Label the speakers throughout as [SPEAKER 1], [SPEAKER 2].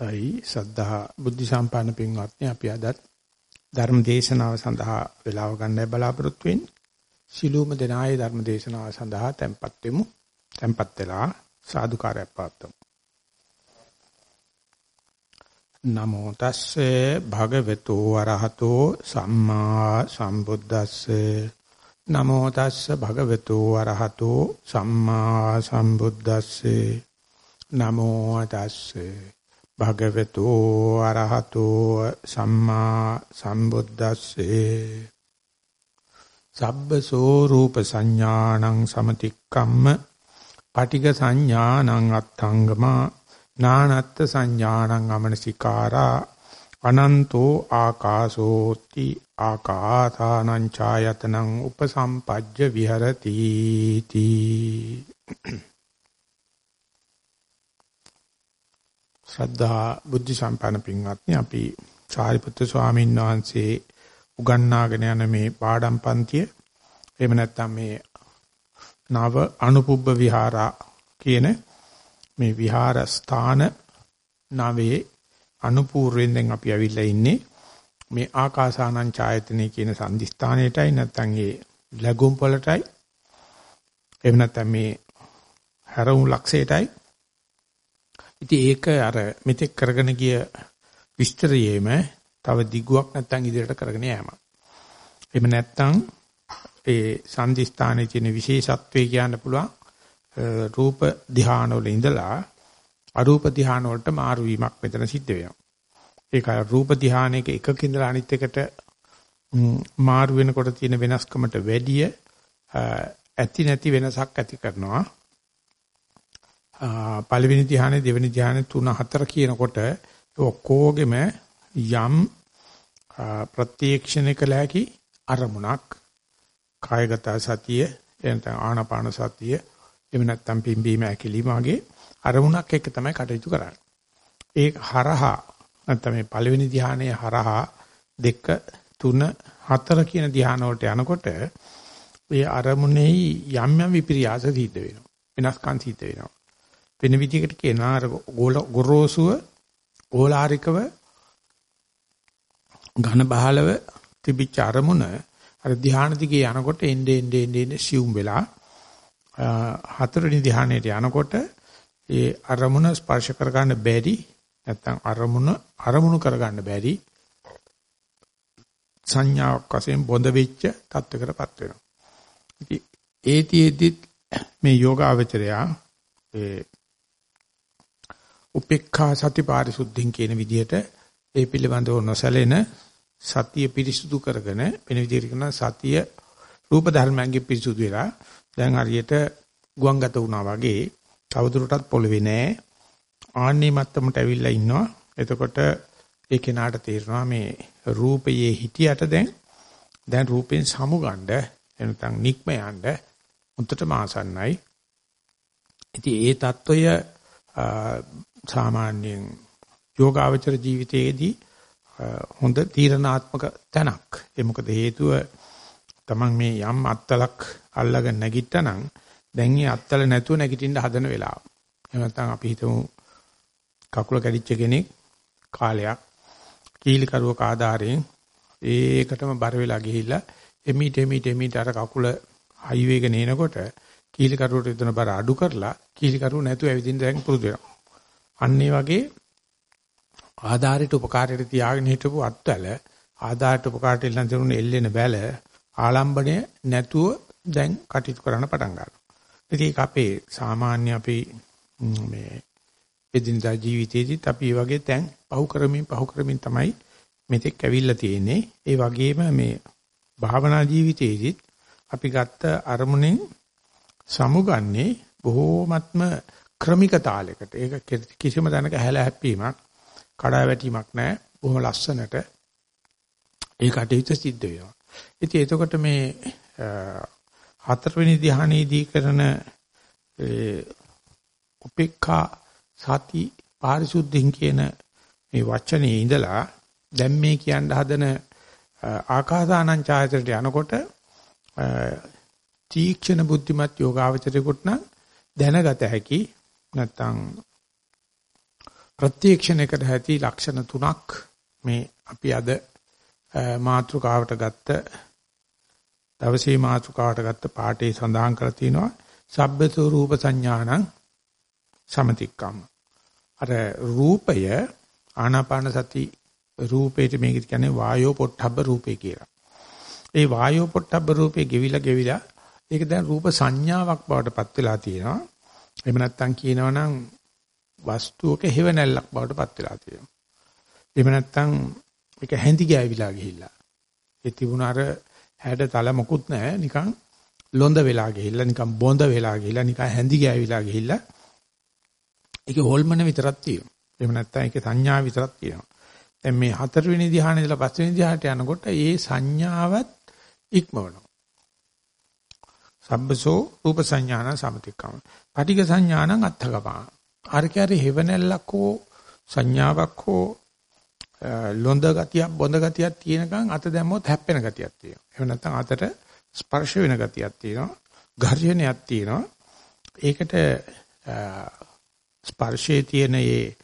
[SPEAKER 1] අවස්ථයි සද්ධා බුද්ධ සම්පන්න පින්වත්නි අපි අදත් ධර්ම දේශනාව සඳහා වේලාව ගන්නයි බලාපොරොත්තු වෙන්නේ. සිළුම දෙනායේ ධර්ම දේශනාව සඳහා tempත් වෙමු. tempත් වෙලා සාදුකාරයක් පවත්වමු. නමෝ තස්සේ භගවතු වරහතෝ සම්මා සම්බුද්දස්සේ නමෝ තස්සේ භගවතු වරහතෝ සම්මා සම්බුද්දස්සේ නමෝ තස්සේ භගවතු අරහතෝ සම්මා සම්බුද්දස්සේ සබ්බසෝ රූප සංඥානං සමතික්කම්ම පටිඝ සංඥානං අත්ථංගමා නානත්ත් සංඥානං අමනසිකාරා අනන්තෝ ආකාශෝති ආකාසානං ඡායතනං උපසම්පජ්ජ විහෙරති තී ශ්‍රද්ධා බුද්ධ සම්පන්න පින්වත්නි අපි සාරිපුත්‍ර ස්වාමීන් වහන්සේ උගන්වාගෙන යන මේ පාඩම් පන්තිය එහෙම නැත්නම් මේ නව අනුපුබ්බ විහාරා කියන මේ විහාර ස්ථාන නවේ අනුපූර්වෙන් දැන් අපි අවිල්ලා ඉන්නේ මේ ආකාසානං ඡායතනෙ කියන සංදිස්ථානයටයි නැත්නම් ඒ ලැබුම් වලටයි එහෙම නැත්නම් මේ හැරවුම් ලක්ෂයටයි. ඉතින් ඒක අර මෙතෙක් කරගෙන ගිය විස්තරයේම තව දිගුවක් නැත්තම් ඉදිරියට කරගෙන යෑම. එහෙම නැත්තම් ඒ සංදිස්ථානයේ තියෙන විශේෂත්වය කියන්න පුළුවන් රූප ධානය වල ඉඳලා අරූප ධානය වලට මාරු වීමක් මෙතන සිද්ධ වෙනවා. ඒක රූප ධානයක එකක ඉඳලා අනිත් එකට මාරු වෙනකොට තියෙන වෙනස්කමට වැඩිය ඇති නැති වෙනසක් ඇති කරනවා. පළවෙනි ධ්‍යානෙ දෙවෙනි ධ්‍යානෙ තුන හතර කියනකොට ඔක්කොගෙම යම් ප්‍රත්‍යක්ෂණය කළ හැකි අරමුණක් කායගත සතිය එනතන ආනාපාන සතිය එහෙම නැත්නම් පිම්බීම ඇකිලිම වගේ අරමුණක් එක්ක තමයි කටයුතු කරන්නේ. ඒක හරහා නැත්නම් මේ පළවෙනි ධ්‍යානයේ හරහා දෙක තුන හතර කියන ධ්‍යාන වලට යනකොට ඒ අරමුණෙහි යම් යම් විපිරියාස සිද්ධ වෙනවා. වෙනස්කම් සිද්ධ වෙනවා. වෙන විදිහකට කියනවා අර ගොරෝසුව ඕලාරිකව ඝන බහලව තිබිච්ච අරමුණ අර ධ්‍යාන දිගේ යනකොට එnde ende ende ende සියුම් වෙලා හතරවෙනි ධ්‍යානයට යනකොට ඒ අරමුණ ස්පර්ශ කරගන්න බැරි නැත්නම් අරමුණ අරමුණු කරගන්න බැරි සංඥාවක් වශයෙන් බොඳ වෙච්ච තත්වයකටපත් වෙනවා. ඉතින් ඒතිෙදි මේ යෝගාවචරයා ඒ උපේක්ඛා සති පාරිශුද්ධින් කියන විදිහට ඒ පිළිබඳව නොසැලෙන සතිය පිරිසුදු කරගෙන වෙන විදිහට කරන සතිය රූප ධර්මයන්ගේ පිරිසුදු වෙලා දැන් හරියට ගුවන්ගත වුණා වගේ තවදුරටත් පොළවේ නෑ ආන්නේ මත්තමට ඇවිල්ලා ඉන්නවා එතකොට ඒ කෙනාට තේරෙනවා මේ රූපයේ හිටියට දැන් දැන් රූපෙන් සමුගන්න එනතන් නික්ම යන්න උන්ටම ආසන්නයි. ඉතින් ඒ తত্ত্বය සාමාන්‍යයෙන් යෝගාවචර ජීවිතයේදී හොඳ තීරණාත්මක තැනක්. ඒ මොකද හේතුව තමන් මේ යම් අත්තලක් අල්ලගෙන නැගිට්ටනම් දැන් මේ අත්තල නැතුව නැගිටින්න හදන වෙලාව. එහෙම නැත්නම් අපි හිතමු කකුල කැඩිච්ච කෙනෙක් කාලයක් කීලි කරුවක ආධාරයෙන් ඒකටම බර වෙලා ගිහිල්ලා එමීට එමීට එමීට අර කකුල හයිවේ එක නේනකොට කීලි කරුවට විතර බර අඩු කරලා කීලි කරුව නැතුව ඇවිදින්න දැන් පුරුදු වෙනවා. අන්න ඒ වගේ ආධාරයට උපකාරයට තියාගෙන හිටපු අත්වල ආධාරයට උපකාරයට ඉල්ලන් තිරුණ එල්ලෙන බැල ආලම්බණය නැතුව දැන් කටයුතු කරන්න පටන් ගන්නවා. ඉතින් අපේ සාමාන්‍ය අපි මේ එදිනදා ජීවිතේදීත් අපි මේ වගේ තැන් පහු කරමින් පහු කරමින් තමයි මෙතෙක් ඇවිල්ලා තියෙන්නේ. ඒ වගේම මේ භාවනා ජීවිතේදීත් අපි ගත්ත අරමුණෙන් සමුගන්නේ බොහෝමත්ම ක්‍රමික තාලයකට. ඒක කිසිම දැනක හැල හැප්පීමක්, කඩා වැටීමක් නැහැ. බොහොම ලස්සනට ඒ කටයුතු සිද්ධ වෙනවා. ඉතින් එතකොට මේ හතරවෙනි ධ්‍යානයේදී කරන උපේක්ඛා සති පාරිශුද්ධින් කියන මේ වචනේ ඉඳලා දැන් මේ කියන්න හදන ආකාසානං ඡායතනට යනකොට තීක්ෂණ බුද්ධිමත් යෝගාවචරයෙකුට නම් දැනගත හැකි නැත්තම් ප්‍රත්‍යක්ෂණයකට ඇති ලක්ෂණ තුනක් මේ අපි අද මාතෘකාවට ගත්ත දවසේ මාතෘකාවට ගත්ත පාඩේ සඳහන් කරලා තිනවා සබ්බතෝ රූප සංඥානං සමතික්කම් අර රූපය ආනාපාන සති රූපේට මේක කියන්නේ වායෝ පොට්ටබ්බ රූපේ කියලා. ඒ වායෝ පොට්ටබ්බ රූපේ ගෙවිලා ගෙවිලා ඒක දැන් රූප සංඥාවක් බවට පත් වෙලා තියෙනවා. එහෙම නැත්නම් කියනවනම් වස්තුවක හේවණල්ලක් බවට පත් වෙලා තියෙනවා. එහෙම නැත්නම් ඒක හැඳි ගෑවිලා ගිහිල්ලා. ඒ තිබුණ අර හැඩ තල මොකුත් නැහැ නිකන් ලොඳ වෙලා ගිහිල්ලා නිකන් බොඳ වෙලා ගිහිල්ලා නිකන් හැඳි ගෑවිලා ගිහිල්ලා ඒකේ හොල්මන විතරක් තියෙනවා. එහෙම නැත්නම් ඒකේ සංඥා විතරක් තියෙනවා. දැන් මේ හතරවෙනි ධ්‍යානෙ ඉඳලා පස්වෙනි ධ්‍යානට යනකොට ඒ සංඥාවත් ඉක්මවනවා. සබ්බසෝ රූප සංඥාන සමතික්කම. පටික සංඥානං අත්ථගපා. ආර්කයාරේ හෙවණැල්ලක් හෝ සංඥාවක් හෝ ලොඳ ගතියක් බොඳ ගතියක් තියෙනකන් අත දැම්මොත් හැප්පෙන ගතියක් තියෙනවා. එහෙම නැත්නම් අතට ස්පර්ශ වෙන ගතියක් තියෙනවා. ඝර්ෂණයක් තියෙනවා. ඒකට ස්පර්ශයේ තියෙන ඒ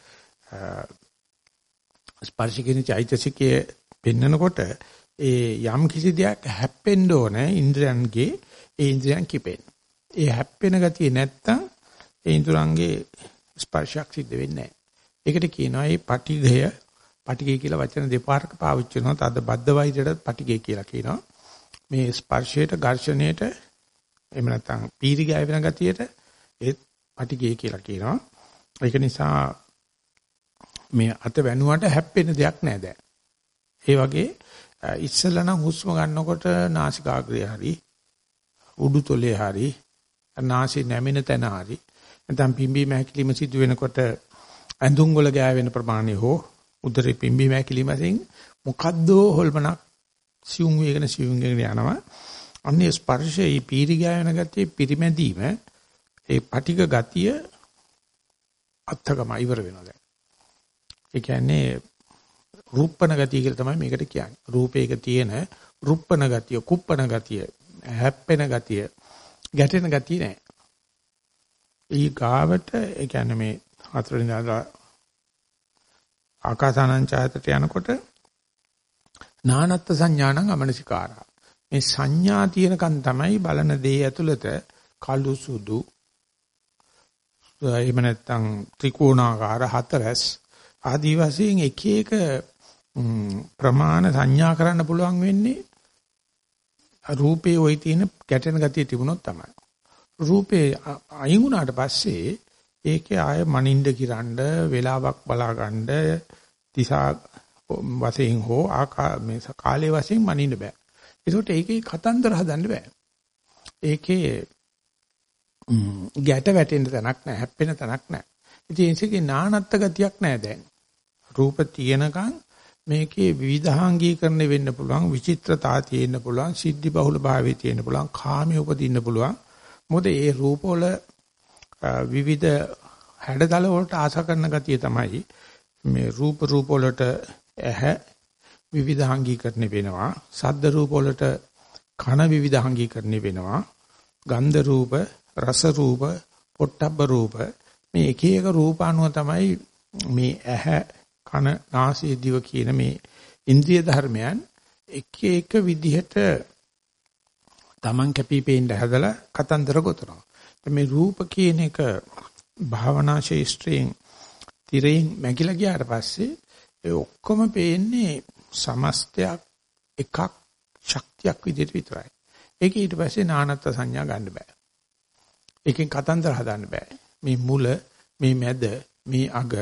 [SPEAKER 1] ස්පර්ශ කියන චෛතසිකයේ පෙන්නකොට ඒ යම් කිසි දෙයක් හැප්පෙන්න ඕන ඉන්ද්‍රයන්ගේ ඒ ඉන්ද්‍රයන් කිපෙන. ඒ හැප්පෙන ගතිය නැත්තම් ඒ ඉන්ද්‍රයන්ගේ ස්පර්ශයක් සිද්ධ වෙන්නේ නැහැ. ඒකට කියනවා මේ පටිඝය පටිඝය කියලා වචන දෙපාරක පාවිච්චි කරනවා. තද බද්ධ වෛරයට පටිඝය කියලා කියනවා. මේ ස්පර්ශයට ඝර්ෂණයට එහෙම නැත්නම් පීරි ගෑවෙන ගතියට ඒත් පටිඝය කියලා කියනවා. ඒක නිසා මේ අත වැනුවට හැප්පෙන දෙයක් නෑ දැන්. ඒ වගේ ඉස්සෙල්ලා නම් හුස්ම ගන්නකොට නාසිකාග්‍රය හරි උඩුතොලේ හරි නාසි නැමෙන තැන හරි නැත්නම් පිම්බීම හැකිලිම සිදු වෙනකොට ඇඳුම් වල ගෑවෙන ප්‍රමාණය හෝ උදරේ පිම්බීම හැකිලිම වශයෙන් මොකද්ද හොල්මනක් සියුම් වේගන සියුම් වේගන යනවා අන්නේ ස්පර්ශයේ පීරි ගෑවෙන ගතිය පිරිමැදීම ඒ පටික ගතිය අත්ථකම ඉවර වෙනවා දැන් ඒ කියන්නේ රූපණ ගතිය කියලා තමයි මේකට කියන්නේ. රූපයක තියෙන රුප්පණ ගතිය, කුප්පණ ගතිය, හැප්පෙන ගතිය, ගැටෙන ගතිය නෑ. ඊ ගාවට ඒ කියන්නේ මේ හතරෙන් දාලා ආකාසානං ඡායතට යනකොට නානත්ත් සංඥානං අමනසිකාරා. මේ සංඥා තියෙනකන් තමයි බලන දේ ඇතුළත කළු සුදු එහෙම නැත්නම් ත්‍රිකෝණාකාර හතරස් ආදී වශයෙන් එක එක ප්‍රමාණ සංඥා කරන්න පුළුවන් වෙන්නේ රූපේ ওই තියෙන ගැටෙන ගතිය තිබුණොත් තමයි. රූපේ අයින් වුණාට පස්සේ ඒකේ ආය මනින්ද කිරන්න වෙලාවක් බලා ගන්න දිසා වශයෙන් හෝ ආකා මේ කාලේ වශයෙන් මනින්න බෑ. ඒකට ඒකේ කතන්දර හදන්න බෑ. ඒකේ ගැට වැටෙන්න තැනක් නැහැ, හැප්පෙන තැනක් නැහැ. ඉතින් ඒකේ නානත්ත් ගතියක් නැහැ දැන්. රූප තියෙනකන් මේකේ විවිධාංගීකරණය වෙන්න පුළුවන් විචිත්‍රතා තියෙන්න පුළුවන් සිද්ධි බහුල භාවයේ තියෙන්න පුළුවන් කාමයේ උපදින්න පුළුවන්. මොකද ඒ රූපවල විවිධ හැඩතල වලට ආශා කරන ගතිය තමයි මේ රූප රූප වලට ඇහැ විවිධාංගීකරණය වෙනවා. සද්ද රූප වලට කන විවිධාංගීකරණය වෙනවා. ගන්ධ රූප රස රූප පොට්ටබ්බ රූප. මේ එක එක රූප අනුව තමයි මේ ඇහැ කන නාසය දිව කියන මේ ඉන්ද්‍රිය ධර්මයන් එක එක විදිහට Taman කැපිපේන්න හැදලා කතන්දර ගොතනවා. මේ රූප කියන එක භාවනා ශේෂ්ත්‍රයෙන් තිරෙන් මැකිලා ගියාට පස්සේ ඒ ඔක්කොම පේන්නේ සමස්තයක් එකක් ශක්තියක් විදිහට විතරයි. ඒක ඊට පස්සේ නානත්ත් සංඥා ගන්න බෑ. ඒකෙන් කතන්දර හදන්න බෑ. මේ මුල, මේ මැද, මේ අග,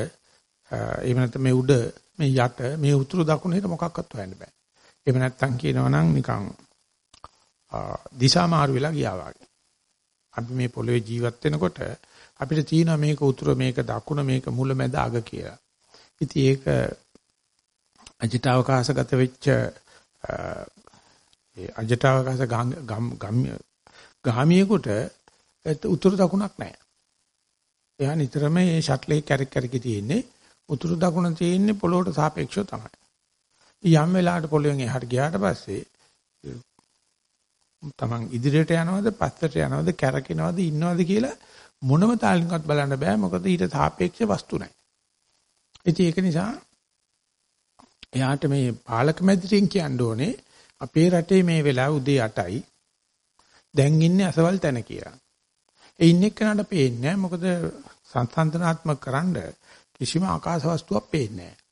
[SPEAKER 1] එහෙම නැත්නම් මේ උඩ මේ යට මේ උතුරු දකුණ හිට මොකක්වත් හොයන්න බෑ. එහෙම නැත්නම් කියනවා නම් නිකන් දිශා මාරු වෙලා ගියා වගේ. අපි මේ පොළවේ ජීවත් වෙනකොට අපිට තියෙනවා මේක උතුර මේක දකුණ මේක මුල මැද අග කියලා. ඉතින් ඒක අජිතාවකාශගත වෙච්ච ඒ අජිතාවකාශ ගාමියෙකුට උතුරු දකුණක් නැහැ. එයා නිතරම මේ ෂට්ලේ කැරක් කැරකි තියෙන්නේ උතුරු දකුණ තියෙන්නේ පොළොවට සාපේක්ෂව තමයි. යම් වෙලාවකට පොළොවෙන් එහාට ගියාට පස්සේ තමන් ඉදිරියට යනවද පස්සට යනවද කැරකිනවද ඉන්නවද කියලා මොනම තාලකින්වත් බලන්න බෑ මොකද ඊට සාපේක්ෂ වස්තු නැහැ. ඉතින් ඒක නිසා එයාට මේ පාලක මැදිරියෙන් කියන්න ඕනේ අපේ රටේ මේ වෙලාව උදේ 8යි දැන් ඉන්නේ අසවල් තැන කියලා. ඒ ඉන්නේ කෙනාට පේන්නේ නැහැ මොකද සංසන්දනාත්මක කරන්න කිසිම ආකාශ වස්තුවක් පේන්නේ නැහැ.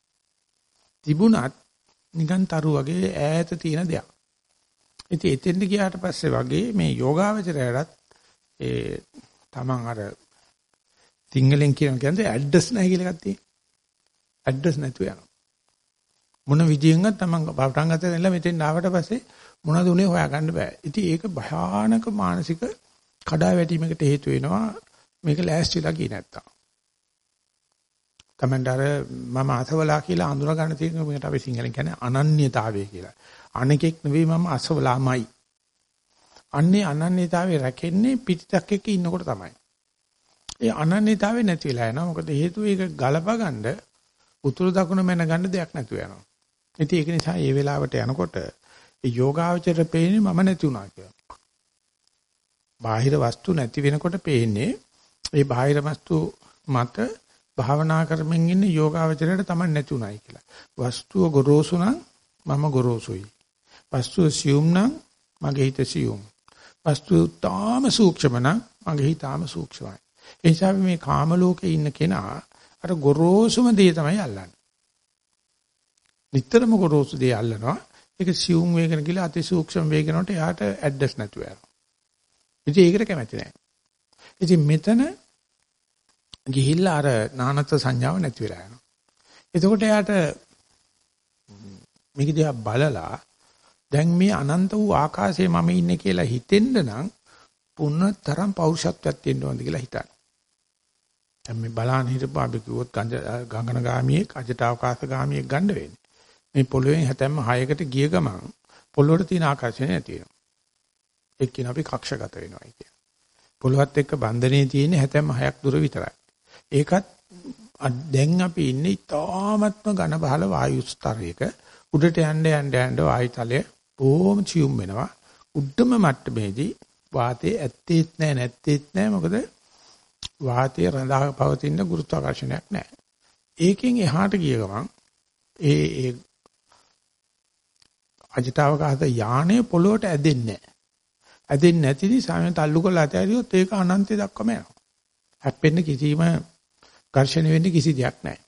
[SPEAKER 1] තිබුණත් නිකන් තරු වගේ ඈත තියෙන දෙයක්. ඉතින් එතෙන්ට ගියාට පස්සේ වගේ මේ යෝගාවචරයටත් ඒ තමන් අර සිංහලෙන් කියන කියන්නේ ඇඩ්‍රස් නැහැ කියලා එකක් තියෙනවා. ඇඩ්‍රස් නැතුව යනවා. මොන විදියෙන්වත් තමන් පටන් ගන්න ඉඳලා මෙතෙන් ආවට පස්සේ මොනවද උනේ හොයාගන්න බෑ. ඉතින් ඒක භයානක මානසික කඩාවැටීමකට හේතු වෙනවා. මේක ලෑස්තිලා ගියේ නැත්තම්. තමන්ට අර මම අසවලා කියලා අඳුර ගන්න තියෙන මේකට අපි සිංහලෙන් කියන්නේ අනන්‍යතාවය කියලා. අනෙකෙක් නෙවෙයි මම අසවලාමයි. අන්නේ අනන්‍යතාවය රැකෙන්නේ පිටිතක් එක්ක ඉන්නකොට තමයි. ඒ අනන්‍යතාවය නැති වෙලා යනවා. මොකද හේතුව ඒක ගලප ගන්න උතුරු දකුණු මැන ගන්න දෙයක් නැතුව යනවා. ඉතින් ඒක නිසා මේ වෙලාවට යනකොට ඒ යෝගාවචර පේන්නේ මම නැති වුණා කියලා. බාහිර වස්තු නැති වෙනකොට පේන්නේ ඒ බාහිර වස්තු මත භාවනා කරමින් ඉන්න යෝගාවචරයට තමයි නැති උනායි කියලා. වස්තුව ගොරෝසු නම් මම ගොරෝසුයි. වස්තුව සියුම් නම් මගේ හිත සියුම්. වස්තුව තාම සූක්ෂම නම් මගේ හිත තාම සූක්ෂමයි. ඒ නිසා මේ කාම ලෝකේ ඉන්න කෙනා අර ගොරෝසුම දේ තමයි අල්ලන්නේ. නිතරම ගොරෝසු දේ අල්ලනවා. ඒක සියුම් වේගන කියලා අති සූක්ෂම වේගනට එයාට ඇඩ්‍රස් නැතුව යනවා. ඉතින් ඒකට කැමති නැහැ. ඉතින් මෙතන ගිහිල්ලා අර නානත් සංඥාව නැති වෙලා යනවා. එතකොට එයාට මේක දිහා බලලා දැන් මේ අනන්ත වූ ආකාශයේ මම ඉන්නේ කියලා හිතෙන්න නම් පුන්නතරම් පෞරුෂත්වයක් තියෙන්න ඕනද කියලා හිතන්න. දැන් මේ බලන්න හිටපු අපි කිව්වොත් ගංගන ගාමියෙක් අජටාවකාශ ගාමියෙක් ගන්න වෙන්නේ. මේ පොළොවෙන් හැතැම්ම 6කට ගිය ගමන් පොළොවට තියෙන ආකර්ෂණය නැති වෙනවා. ඒක කියන අපි කක්ෂගත වෙනවා කියන. පොළොවත් එක්ක බන්ධනේ තියෙන්නේ හැතැම්ම 6ක් දුර විතරයි. ඒකත් දැන් අපි ඉන්නේ ඊ타ත්ම ඝන බහල වායු ස්තරයක උඩට යන්න යන්න යන්න වායුතලය බොහොම චියුම් වෙනවා. උඩම මට්ටමේදී වාතයේ ඇත්තේත් නැහැ නැත්තේත් නැහැ මොකද වාතයේ රඳා පවතින ගුරුත්වාකර්ෂණයක් නැහැ. ඒකෙන් එහාට ගිය ගමන් ඒ ඒ අජිතාවකාශ යානය පොළොවට ඇදෙන්නේ නැහැ. ඇදෙන්නේ නැති නිසා මම තල්ලු කරලා ඇතරියොත් ඒක අනන්තය දක්වාම යනවා. හැප්පෙන්න කිසිම ඝර්ෂණ වෙන්නේ කිසි දෙයක් නැහැ.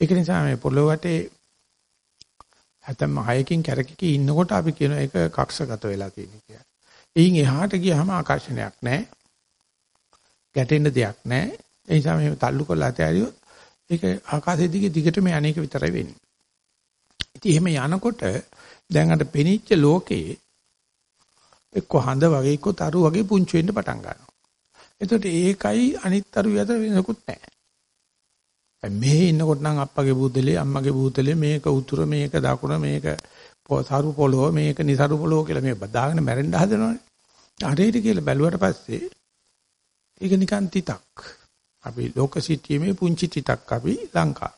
[SPEAKER 1] ඒක නිසා මේ පොළොව වටේ හැතැම්ම හයකින් කැරකිකී ඉන්නකොට අපි කියන එක කක්ෂගත වෙලා තියෙන කියලා. එයින් එහාට ගියහම ආකර්ෂණයක් නැහැ. ගැටෙන්න දෙයක් නැහැ. ඒ නිසා මේ තල්ලු කරලා ඇතරියොත් ඒක ආකාශයේ දිගේ දිගටම අනේක විතරයි වෙන්නේ. ඉතින් එහෙම යනකොට දැන් අර පෙනිච්ච ලෝකේ එක්ක හඳ වගේ එක්ක තරු වගේ පුංචි වෙන්න පටන් ගන්නවා. එතකොට ඒකයි අනිත් තරු අතර වෙනකුත් නැහැ. මේ ඉන්නකොට නම් අප්පගේ බූතලේ අම්මගේ බූතලේ මේක උතුර මේක දකුණ මේක සරු පොළොව මේක නිසරු පොළොව කියලා මේ බදාගෙන මැරෙන්න හදනවනේ. හරියට කියලා බැලුවට පස්සේ ඒක නිකන් තිතක්. අපි ලෝක සිටියේ පුංචි තිතක් අපි ලංකාව.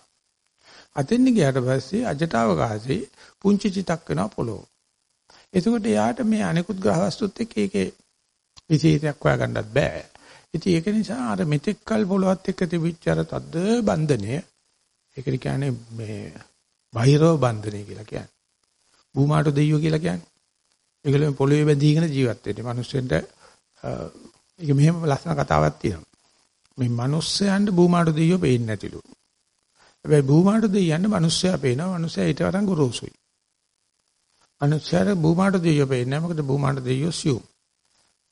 [SPEAKER 1] අතෙන් ගියාට පස්සේ අජටාවකාශේ පුංචි තිතක් වෙනවා පොළොව. එතකොට යාට මේ අනිකුත් ග්‍රහවස්තුත් එක්ක ඒකේ විශේෂයක් හොයාගන්නත් බෑ. ඉතින් ඒක නිසා අර මෙතෙක්කල් පොළොවත් එක්ක තිබිච්ච අර තද්ද බන්ධනය ඒකට කියන්නේ මේ බහිරව බන්ධනය කියලා කියන්නේ. භූමාට දෙයියෝ කියලා කියන්නේ. ඒගොල්ලෝ පොළොවේ බැඳීගෙන ජීවත් වෙන්නේ. මිනිස්සුන්ට ඒක මෙහෙම ලස්සන කතාවක් තියෙනවා. මේ මිනිස්සයන්ට භූමාට දෙයියෝ පේන්නේ නැතිලු. හැබැයි භූමාට දෙයියන්ට මිනිස්සයා පේනවා. මිනිස්සයා ඊට වඩා ගොරෝසුයි. මිනිස්සයාට භූමාට දෙයියෝ පේන්නේ නැහැ. මොකද භූමාට දෙයියෝ සියුම්.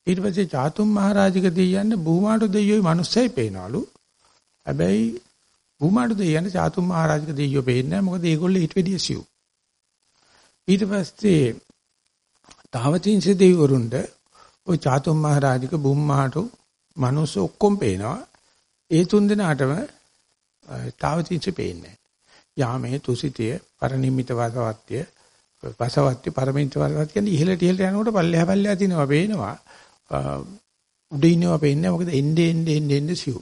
[SPEAKER 1] ඊට පස්සේ චාතුම් මහරජික දෙයියන්ට භූමාට දෙයියෝයි මිනිස්සයි පේනවලු. හැබැයි භූමාට දෙයියන්ට චාතුම් මහරජික දෙයියෝ පේන්නේ නැහැ. මොකද ඒගොල්ලෝ ඊට වැඩිය සිව්. ඊට පස්සේ තාවතින්ස දෙවිවරුන්ට ওই චාතුම් මහරජික බුම්මාට මිනිස්සු ඔක්කොම පේනවා. ඒ තුන් දෙනාටම තාවතින්ස පේන්නේ යාමේ තුසිතිය පරිනිම්මිත වාසවත්ය වසවත්ය පරමිත වාසවත්ය කියන්නේ ඉහළට ඉහළට යනකොට පල්ලෙහා පල්ලෙහා තිනවා පේනවා උඩ ඉන්නවා පේන්නේ මොකද එන්නේ එන්නේ එන්නේ එන්නේ සිව්.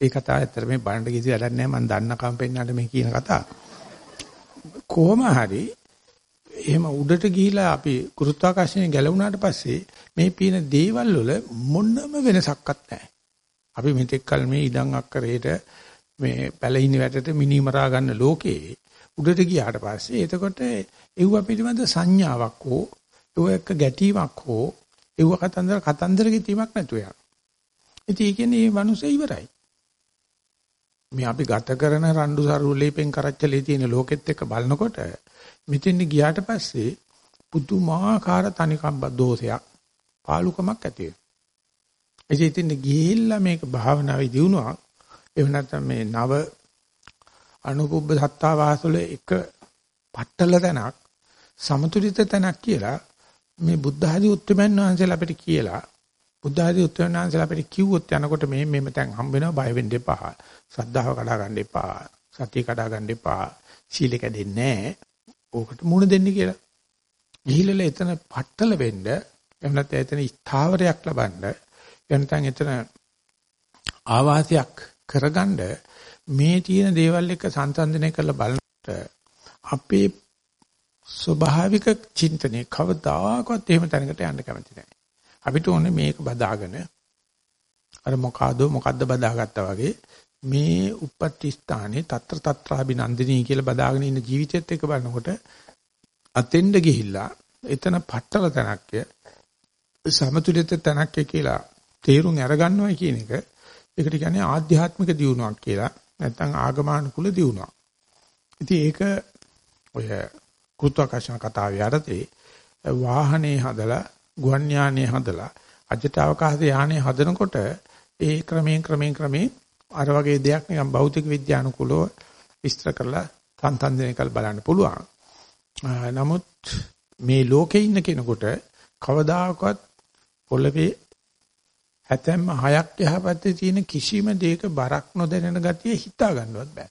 [SPEAKER 1] ඒ කතාව ඇත්තට මේ බලන්න කිසි වැඩක් නැහැ මම දන්නකම් පෙන්නන්න මේ කියන කතාව. කොහොම හරි එහෙම උඩට ගිහිලා අපි ගුරුත්වාකර්ෂණය ගැලවුණාට පස්සේ මේ පීන දේවල් වල මොනම වෙනසක්වත් නැහැ. අපි මෙතෙක් කල මේ ඉඩම් අක්කරේට මේ පැලින් වැටට මිනිමරා ගන්න ලෝකේ උඩට ගියාට පස්සේ එතකොට ඒව පිළිබඳ සංඥාවක් හෝ ඒව එක්ක ගැටීමක් හෝ ඒව කතන්දර කතන්දර කිතීමක් නැතුව යනවා. ඉතින් ඒ කියන්නේ මේ මිනිස්සු ඉවරයි. මේ අපි ගත කරන රණ්ඩු සරුවලේපෙන් කරච්චලේ තියෙන ලෝකෙත් එක්ක බලනකොට මෙතෙන් ගියාට පස්සේ පුදුමාකාර තනිකම් දෝෂයක් පාලුකමක් ඇති වෙනවා. ඒ ඉතින් ගිහිල්ලා මේක භාවනාවේ දිනුවක් එහෙම නැත්නම් මේ නව අනුපුබ්බ සත්තා වාසවල එක පట్టල තැනක් සමතුලිත තැනක් කියලා මේ බුද්ධ ආදී උත්තරමයන් වහන්සේලා අපිට කියලා බුද්ධ ආදී උත්තරමයන් වහන්සේලා අපිට කිව්වොත් යනකොට මේ මෙම තැන් හම්බ වෙනවා බය වෙන්න එපා. ශ්‍රද්ධාව කඩා ගන්න එපා. සතිය කඩා ගන්න එපා. සීල කැඩෙන්නේ නැහැ. ඕකට මුණ දෙන්න කියලා. ගිහිල්ලා එතන පట్టල වෙන්න එහෙම නැත්නම් එතන ස්ථාවරයක් ලබන්න එහෙම නැත්නම් එතන ආවාසයක් කරගන්න මේ තියෙන දේවල් එක්ක සංසන්දනය කරලා බලනකොට අපේ ස්වභාවික චින්තනයේ කවදාකවත් එහෙම තැනකට යන්න කැමති නැහැ. අපිට ඕනේ මේක බදාගෙන අර මොකಾದ මොකද්ද බදාගත්තා වගේ මේ උප්පත්ති ස්ථානේ తත්‍ර తත්‍රාබිනන්දිනී කියලා බදාගෙන ඉන්න ජීවිතයත් එක්ක බලනකොට අතෙන්ද ගිහිල්ලා එතන පట్టල තැනක්ය සමතුලිත තැනක්ය කියලා තේරුම් අරගන්නවා කියන එක ඒකට කියන්නේ ආධ්‍යාත්මික දියුණුවක් කියලා නැත්නම් ආගමානුකූල දියුණුවක්. ඉතින් ඒක ඔය කෘත්වාකර්ෂණ කතාවේ යටතේ වාහනේ හදලා ගුවන් යානේ හදලා අජට අවකාශ යානේ හදනකොට ඒ ක්‍රමයෙන් ක්‍රමයෙන් ක්‍රමයෙන් අර වගේ දෙයක් නිකන් භෞතික විද්‍යානුකූලව විස්තර කරලා සංසන්දනය කරලා බලන්න පුළුවන්. නමුත් මේ ලෝකේ ඉන්න කෙනෙකුට කවදාකවත් පොළවේ හැතැම්ම හයක් යහපැත්තේ තියෙන කිසිම දෙයක බරක් නොදැනෙන ගතිය හිතා ගන්නවත් බෑ.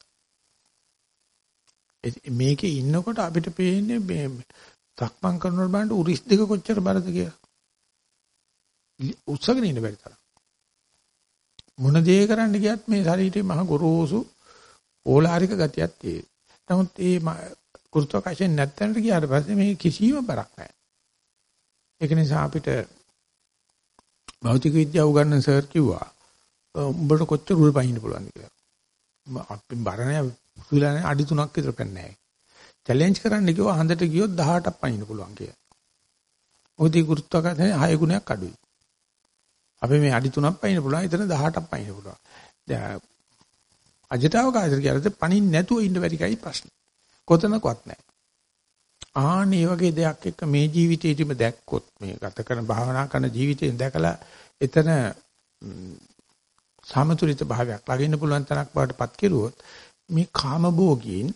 [SPEAKER 1] මේකේ ඉන්නකොට අපිට පේන්නේ මේ සක්මන් කරනකොට බලන්න උරිස් දෙක කොච්චර බරද කියලා. උත්සගෙන ඉන්න බැරි තරම්. මොන දේ කරන්න ගියත් මේ ශරීරයේ මහ ගොරෝසු ඕලාරික ගතියක් තියෙනවා. නමුත් මේ කුරුත්වාකර්ෂණ නැත්තනට ගියාට පස්සේ මේ කිසිම බරක් නැහැ. ඒක නිසා අපිට භෞතික විද්‍යාව උගන්වන සර් කිව්වා උඹට කොච්චර උඩ පහින්න පුළුවන්ද කියලා. අපි බරණේ පුදුලානේ අඩි 3ක් විතර පෙන්නේ. චැලෙන්ජ් කරන්න කිව්වා හන්දට ගියොත් 18ක් පහින්න පුළුවන් කියලා. මොකද ඒ ගුරුත්වාකර්ෂණය 6 ගුණයක් අඩුයි. අපි මේ අඩි 3ක් පහින්න පුළුවන් එතන 18ක් පහින්න පුළුවන්. දැන් අජටාව කාර්ය කරද්දී පණින් නැතුව ඉන්න බැරි කයි ප්‍රශ්නේ. කොතනකවත් නැහැ. ආන් මේ වගේ දෙයක් එක්ක මේ ජීවිතේදීම දැක්කොත් මේ ගත කරන භාවනා කරන ජීවිතයෙන් දැකලා එතන සමතුලිත භාවයක් ළඟින්න පුළුවන් තරක් බවටපත් කෙරුවොත් මේ කාමභෝගීන්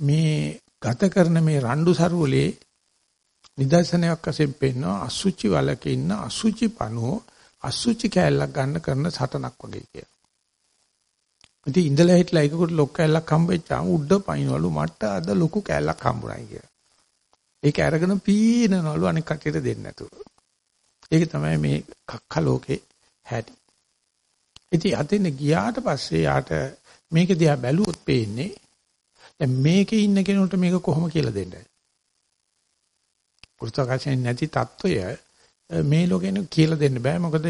[SPEAKER 1] මේ ගත කරන මේ රණ්ඩු සරුවලේ නිදර්ශනයක් වශයෙන් පෙන්වන අසුචි වලක ඉන්න අසුචි පණුව අසුචි කැලක් ගන්න කරන සටනක් වගේ කියලා. ඉතින් ඉඳලා හිටලා එකකට ලොක් කැලක් හම්බෙච්චාම උඩ පයින්වලු මට අද ලොකු කැලක් හම්බුනායි කියලා. ඒක අරගෙන පීනනවලු අනික කටියට දෙන්නේ නැතුව. ඒක තමයි මේ කක්ක ලෝකේ හැටි. ඉතින් අතින් ගියාට පස්සේ යාට මේක දිහා බැලුවොත් පේන්නේ දැන් මේකේ ඉන්න කෙනෙකුට මේක කොහොම කියලා දෙන්නද? ගුරුත්වාකර්ෂණය නැති తত্ত্বය මේ ලෝකෙන කියලා දෙන්න බෑ මොකද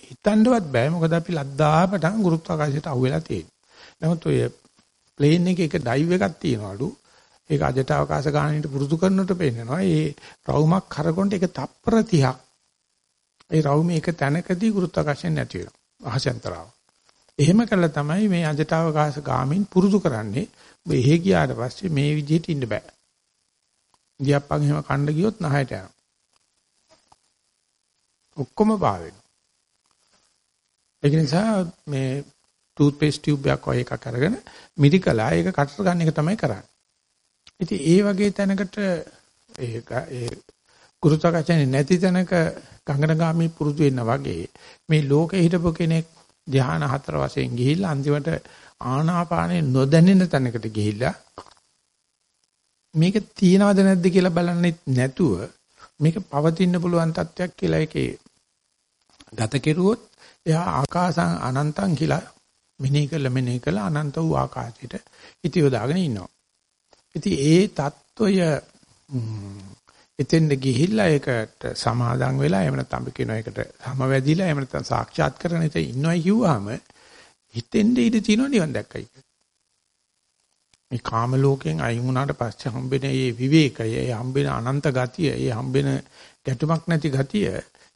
[SPEAKER 1] හිතන්නවත් බෑ මොකද අපි ලද්දාපට ගුරුත්වාකර්ෂණයට අහු වෙලා තියෙන්නේ. නමුත් ඔය ප්ලේන් එකේ එක ඩයිව් එකක් තියනවලු ඒක අදට අවකාශ ගානට පුරුදු කරනට පේන්නනවා. ඒ රවුමක් කරගොන්ට ඒක තප්පර 30ක්. ඒ රවුමේ එක තැනකදී ගුරුත්වාකර්ෂණය නැති වෙනවා. අහසෙන්තරාව. එහෙම කළා තමයි මේ අජට අවකාශ ගාමින් පුරුදු කරන්නේ. ඔබ එහෙ ගියාට පස්සේ මේ විදිහට ඉන්න බෑ. ඉන්දියාප්පන් එහෙම කණ්ඩ ගියොත් නහයට යනවා. ඔක්කොම පාවෙනවා. ඒක නිසා මේ ටූත් පේස්ට් ටියුබ් එකක් වගේ එකක් අරගෙන මිරිකලා ඒක කටට ගන්න එක තමයි කරන්නේ. ඉතින් ඒ වගේ තැනකට ඒක ඒ ගුරුත්වාකර්ෂණය නැති තැනක ගංගනගාමී පුරුදු වෙන්න වගේ මේ ලෝකේ හිටපු කෙනෙක් ධ්‍යාන හතර වශයෙන් ගිහිල්ලා අන්තිමට ආනාපානේ නොදැනෙන තැනකට ගිහිල්ලා මේක තියනවද නැද්ද කියලා බලන්නේ නැතුව මේක පවතින්න පුළුවන් තත්යක් කියලා එකේ ගත කෙරුවොත් එයා ආකාසං අනන්තං කියලා මෙනෙහි කළ මෙනෙහි කළ අනන්ත වූ ආකාශයට ඉතියෝදාගෙන ඉන්නවා. ඉතින් ඒ తত্ত্বය එතෙන්ද ගිහිල්ලා ඒකට සමාදන් වෙලා එහෙම නැත්නම් අපි කියන එකට සමවැදිලා එහෙම නැත්නම් සාක්ෂාත් කරගෙන ඉත ඉන්නවයි කිව්වහම හිතෙන්ද ඉඳ තියෙනව නිවන් දැක්කයි කියලා. මේ කාම ලෝකයෙන් අයින් වුණාට පස්සේ හම්බෙන මේ විවේකය, ඒ හම්බෙන අනන්ත ගතිය, ඒ හම්බෙන ගැටුමක් නැති ගතිය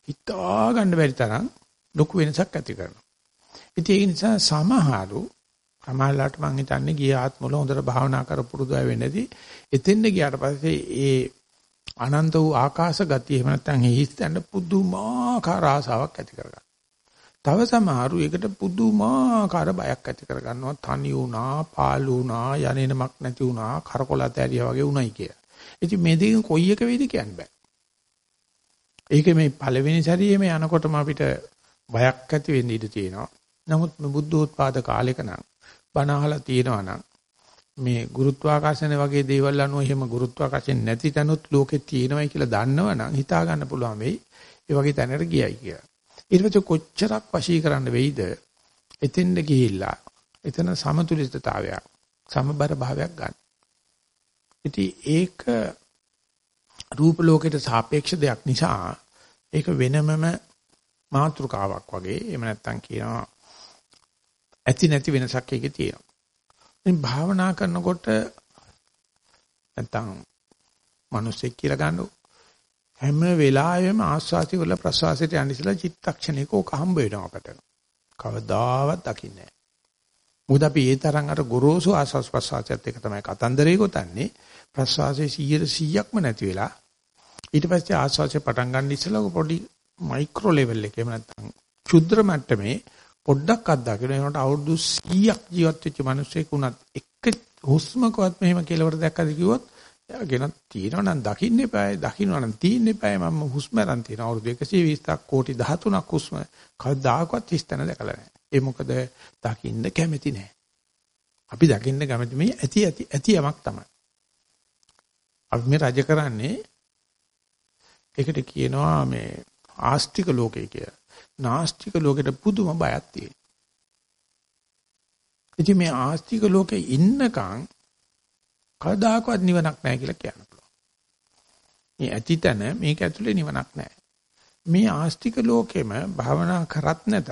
[SPEAKER 1] හිතා ගන්න බැරි තරම් ලොකු වෙනසක් ඇති කරනවා. ඉතින් ඒ නිසා සමහරු සමහරලාට මම හිතන්නේ ගිය ආත්මවල හොඳට භාවනා කර පුරුදු අය වෙන්නේදී එතෙන්ද ගියාට පස්සේ ඒ අනන්ත වූ ආකාශ ගතිය එහෙම නැත්නම් හිස්තැන්න පුදුමාකාර ආසාවක් ඇති කරගන්නවා. තව සමහරු ඒකට පුදුමාකාර බයක් ඇති කරගන්නවා තනි වුණා, පාළු වුණා, යන්නේමක් නැති වුණා, කරකොලත ඇරියා වගේ උණයි කිය. ඉතින් මේ දෙකෙන් කොයි එක වේද කියන්න බෑ. ඒක මේ පළවෙනි සැරේම යනකොටම අපිට බයක් ඇති වෙන්න ඉඩ තියෙනවා. නමුත් මේ බුද්ධෝත්පාද කාලෙක නම් බණ අහලා තියෙනවා නම් මේ ගුරුත්වාකර්ෂණ වගේ දේවල් අනුව එහෙම ගුරුත්වාකර්ෂණ නැති තැනුත් ලෝකේ තියෙනවයි කියලා දන්නවනම් හිතා ගන්න පුළුවන් වෙයි. ඒ වගේ තැනකට ගියයි කියලා. ඊට පස්සේ කොච්චරක් වශී කරන්න වෙයිද? එතෙන්ද ගිහිල්ලා එතන සමතුලිතතාවයක් සමබර භාවයක් ගන්න. ඉතින් ඒක රූප ලෝකයට සාපේක්ෂ දෙයක් නිසා ඒක වෙනමම මාත්‍රකාවක් වගේ එහෙම නැත්නම් කියනවා ඇති නැති වෙනසක් ඒකේ තියෙනවා. ඉතින් භාවනා කරනකොට නැත්නම් මිනිස්සෙක් කියලා ගන්නකො හැම වෙලාවෙම ආස්වාසි වල ප්‍රසවාසයට යන්න ඉස්සලා චිත්තක්ෂණයක ඕක හම්බ වෙනවා අපට. කවදාවත් දකින්නේ නැහැ. මොකද අපි ඒ තරම් අර ගොරෝසු ආස්වාස් ප්‍රසවාසයත් එක තමයි කතන්දරේ ගොතන්නේ. ප්‍රසවාසයේ 100%ක්ම නැති වෙලා ඊට පස්සේ ආස්වාසය පටන් ගන්න ඉස්සලා පොඩි මයික්‍රෝ ලෙවල් එකේ එහෙම නැත්නම් ක්ෂුද්‍ර මට්ටමේ පොඩ්ඩක් අත්දකින්න ඒකට අවුරුදු 100ක් ජීවත් වෙච්ච මිනිස්සෙක් උනත් එක හුස්මකවත් මෙහෙම කෙලවර දැක්කද කිව්වොත් එයාගෙන තියෙනවා නම් දකින්න එපායි දකින්නවා නම් තියෙන්න එපායි මම හුස්ම ගන්න තියෙන අවුරුදු 120ක් කෝටි 13ක් හුස්ම කවදාකවත් හිස්තැන දැකලා නැහැ. ඒ මොකද දකින්න කැමති නැහැ. අපි දකින්න කැමති මේ ඇති ඇති ඇති යමක් තමයි. අපි මේ රජ කරන්නේ ඒකට කියනවා මේ ආස්තික ලෝකය කියලා. නාස්තික ලෝකෙට පුදුම බයක් තියෙනවා. ඉතින් මේ ආස්තික ලෝකේ ඉන්නකම් කවදාකවත් නිවනක් නැහැ කියලා කියන්න පුළුවන්. මේ ඇතිතන මේක ඇතුලේ නිවනක් නැහැ. මේ ආස්තික ලෝකෙම භාවනා කරත් නැතත්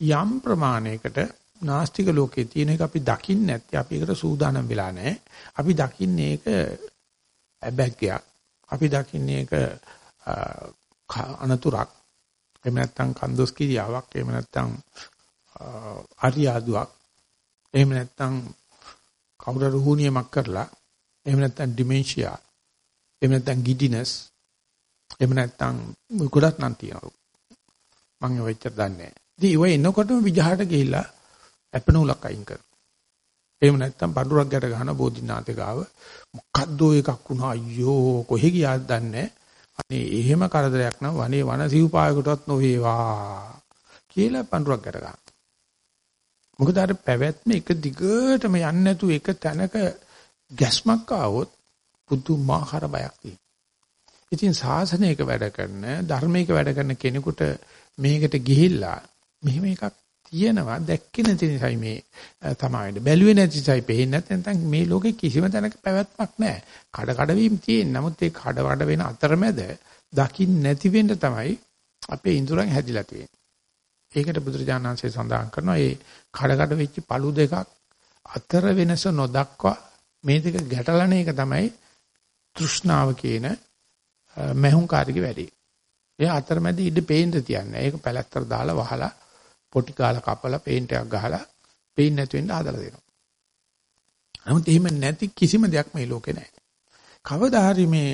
[SPEAKER 1] යම් ප්‍රමාණයකට නාස්තික ලෝකේ තියෙන එක අපි දකින්නේ නැත්නම් අපි ඒකට සූදානම් වෙලා නැහැ. අපි දකින්නේ ඒක ඇබැග්ගයක්. අපි දකින්නේ ඒක අනතුරක්. එහෙම නැත්නම් කන්දොස් කිරියාවක්. එහෙම නැත්නම් අරියාදුවක්. එහෙම නැත්නම් කවුරු රුහුණියමක් කරලා එහෙම නැත්නම් ඩිමෙන්ෂියා එහෙම නැත්නම් ගිඩිනස් එහෙම නැත්නම් ගොඩක් නම් තියෙනවා මම ඔය වෙච්චර දන්නේ නැහැ ඉතින් ඒ එනකොටම විජහට ගිහිල්ලා ඇපනූලක් අයින් කරනවා එහෙම නැත්නම් පඳුරක් ගැට ගන්න බෝධිනාථ ගාව මොකද්ද එකක් වුණා අයියෝ කොහෙ ගියාද දන්නේ අනේ එහෙම කරදරයක් නම් වනේ වන සිව්පායකටවත් නොවේවා කියලා පඳුරක් ගැට ගන්න මොකද අර පැවැත්ම එක දිගටම යන්නේ නැතු එක තැනක ගැස්මක් ආවොත් පුදුමාකාර බයක් තියෙනවා. ඉතින් සාසනයක වැඩ කරන ධර්මයක වැඩ කරන කෙනෙකුට මේකට ගිහිල්ලා මෙහෙම එකක් තියෙනවා දැක්කේ නැති නිසායි මේ තමයි බැලුවේ නැති නිසායි පේන්නේ නැත්නම් මේ ලෝකේ කිසිම තැනක පැවැත්මක් නැහැ. කඩ කඩ වීම තියෙන. නමුත් ඒ කඩ කඩ වෙන අතරමැද දකින්න නැති වෙන්න තමයි අපේ ඉඳුරන් හැදිලා තියෙන්නේ. ඒකට බුදුරජාණන්සේ සඳහන් කරනවා මේ කඩ කඩ වෙච්ච පළු දෙකක් අතර වෙනස නොදක්වා මේ දෙක ගැටලන එක තමයි තෘෂ්ණාව කියන මහුංකාරික වැඩි. ඒ අතරමැද ඉඳ පේන්න තියන්නේ. ඒක පැලැත්තර දාලා වහලා පොටි කාලා කපලා පේන්ට් එකක් ගහලා පේන්නේ නැතු වෙන්න හදලා දෙනවා. නමුත් එහෙම නැති කිසිම දෙයක් මේ ලෝකේ නැහැ. කවදා හරි මේ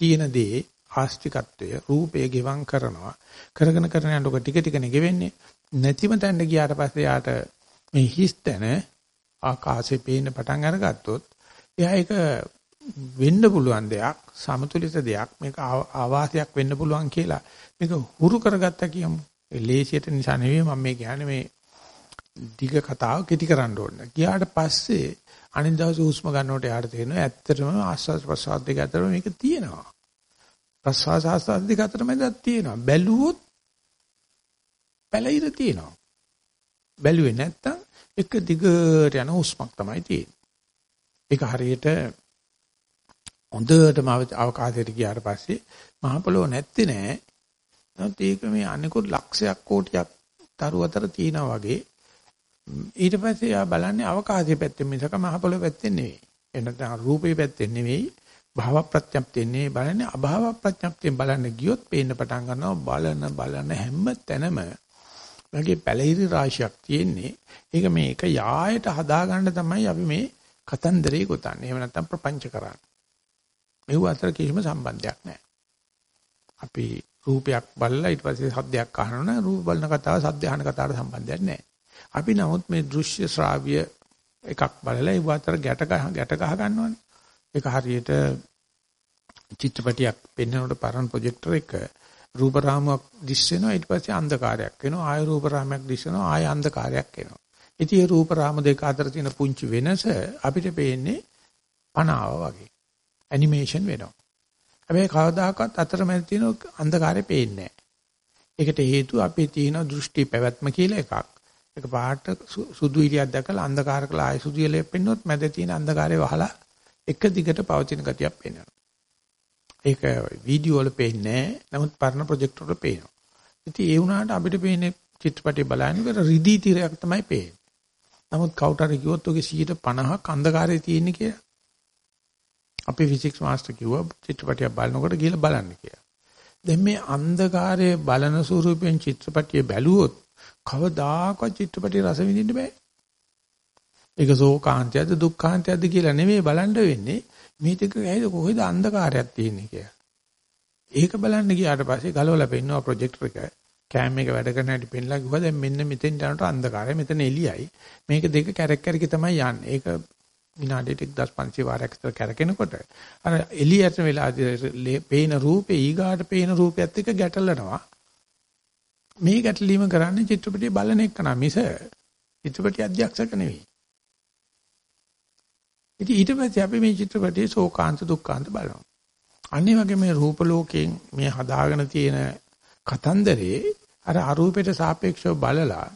[SPEAKER 1] තියෙන දේ ආස්තිකත්වය රූපය ගෙවම් කරනවා කරගෙන කරන යනකොට ටික ටිකනේ ගෙවෙන්නේ නැතිම තැනට ගියාට පස්සේ යාට මේ හිස්තන ආකාශේ පේන්න පටන් අරගත්තොත් එයා ඒක වෙන්න පුළුවන් දෙයක් සමතුලිත දෙයක් මේක ආවාසයක් වෙන්න පුළුවන් කියලා මේක හුරු කරගත්තා කියමු ඒ ලේසියට නිසා නෙවෙයි මම මේ කියන්නේ මේ දිග කතාව කෙටි කරන්න ඕන. ගියාට පස්සේ අනිත් දවසේ හුස්ම ගන්නකොට යාට තේරෙනවා ඇත්තටම ආස්වාද ප්‍රසවාස දෙක අතර මේක තියෙනවා. ප්‍රසවාස ආස්වාද දෙක අතර මැදක් තියෙනවා. බැලුවොත් පැලිර තියෙනවා. බැලුවේ නැත්තම් එක දිගට යන හුස්මක් තමයි තියෙන්නේ. ඒක හරියට හොඳටම අවකාශයට ගියාට පස්සේ මහ පොළොව නැත්තේ නෑ. නමුත් ඒක මේ අනිකුත් ලක්ෂයක් කෝටියක් තරු අතර තියෙනා වගේ ඊට පස්සේ ආ බලන්නේ අවකාශයේ පැත්තෙන් මිසක මහ පොළොවේ පැත්තෙන් නෙවෙයි. එනතන රූපේ පැත්තෙන් නෙවෙයි භාව ප්‍රත්‍යක්ෂයෙන් නෙවෙයි බලන්නේ අභාව ප්‍රත්‍යක්ෂයෙන් බලන්න ගියොත් පේන්න පටන් ගන්නවා බලන බලන හැම තැනම වගේ පැලිරි රාශියක් තියෙන්නේ. ඒක මේක යායට හදාගන්න තමයි අපි මේ කතන්දරේ ගොතන්නේ. එහෙම නැත්නම් ප්‍රපංච කරන්නේ. මෙව අතර කිසිම සම්බන්ධයක් නැහැ. අපි රූපයක් බලලා ඊට පස්සේ සද්දයක් අහනවා රූප බලන කතාව සද්ද අහන කතාවට සම්බන්ධයක් නැහැ. අපි නමුත් මේ දෘශ්‍ය ශ්‍රාව්‍ය එකක් බලලා ඒ අතර ගැට ගහ ගැට ගහ ගන්නවනේ. ඒක හරියට චිත්‍රපටියක් පෙන්වනකොට පරණ ප්‍රොජෙක්ටර් එක රූප රාමුවක් දිස් වෙනවා ඊට පස්සේ අන්ධකාරයක් වෙනවා ආය රූප රාමයක් දිස් වෙනවා ආය අන්ධකාරයක් එනවා. ඉතින් මේ රූප රාම දෙක අතර තියෙන පුංචි වෙනස අපිට පේන්නේ පනාව වගේ. ඇනිමේෂන් වෙනවා. හැබැයි කවදාකවත් අතරමැද තියෙන අන්ධකාරය පේන්නේ නැහැ. ඒකට හේතුව අපේ තියෙන දෘෂ්ටි පැවැත්ම කියලා එකක්. ඒක පාට සුදු ඉලියක් දැකලා අන්ධකාර කළා ආය සුදු ඉලියක් පෙන්නොත් මැද තියෙන අන්ධකාරය වහලා එක දිගට පවතින ගතියක් පේනවා. ඒක වීඩියෝ වල පේන්නේ නමුත් පරණ ප්‍රොජෙක්ටර් වල පේනවා. ඉතින් ඒ වුණාට අපිට පේන්නේ චිත්‍රපටය බලනකොට රිදී තිරයක් තමයි පේන්නේ. නමුත් කවුට හරි කිව්වොත් ඔගේ 150ක් අන්ධකාරයේ තියෙන්නේ කියලා. අපේ ෆිසික්ස් මාස්ටර් කිව්වා චිත්‍රපටයක් බලනකොට ගිහලා බලන්න කියලා. දැන් මේ අන්ධකාරයේ බලන ස්වරූපයෙන් චිත්‍රපටිය බැලුවොත් කවදාකවත් චිත්‍රපටිය රස විඳින්න බෑ. ඒක සෝකාන්තයද දුක්ඛාන්තයද කියලා නෙමෙයි බලන්න වෙන්නේ. මේ දෙක ඇයිද කොහෙද අන්ධකාරයක් තියෙන්නේ කියලා. ඒක බලන්න ගියාට පස්සේ ගලවලා පෙන්නවා ප්‍රොජෙක්ටර් එක. කෑම් එක වැඩ කරන හැටි පෙන්ලා කිව්වා දැන් මෙන්න මෙතෙන් යනකොට අන්ධකාරය මෙතන එළියයි. මේක දෙක කැරක් කැරකි තමයි යන්නේ. ඒක විනාඩියට 1500 වාරයක් විතර කැරකෙනකොට අර එළියට වෙලා පේන රූපේ ඊගාට පේන රූපයත් එක්ක ගැටලනවා. මේ ගැටලීම කරන්නේ චිත්‍රපටිය බලන එක නා මිස චිත්‍රපටිය අධ්‍යක්ෂක නෙවෙයි. ඉතින් ඊට පස්සේ අපි මේ චිත්‍රපටියේ ශෝකාන්ත දුක්ඛාන්ත බලනවා. අනිත් වගේ මේ රූප ලෝකයෙන් මේ හදාගෙන තියෙන කතන්දරේ අර අරූපයට සාපේක්ෂව බලලා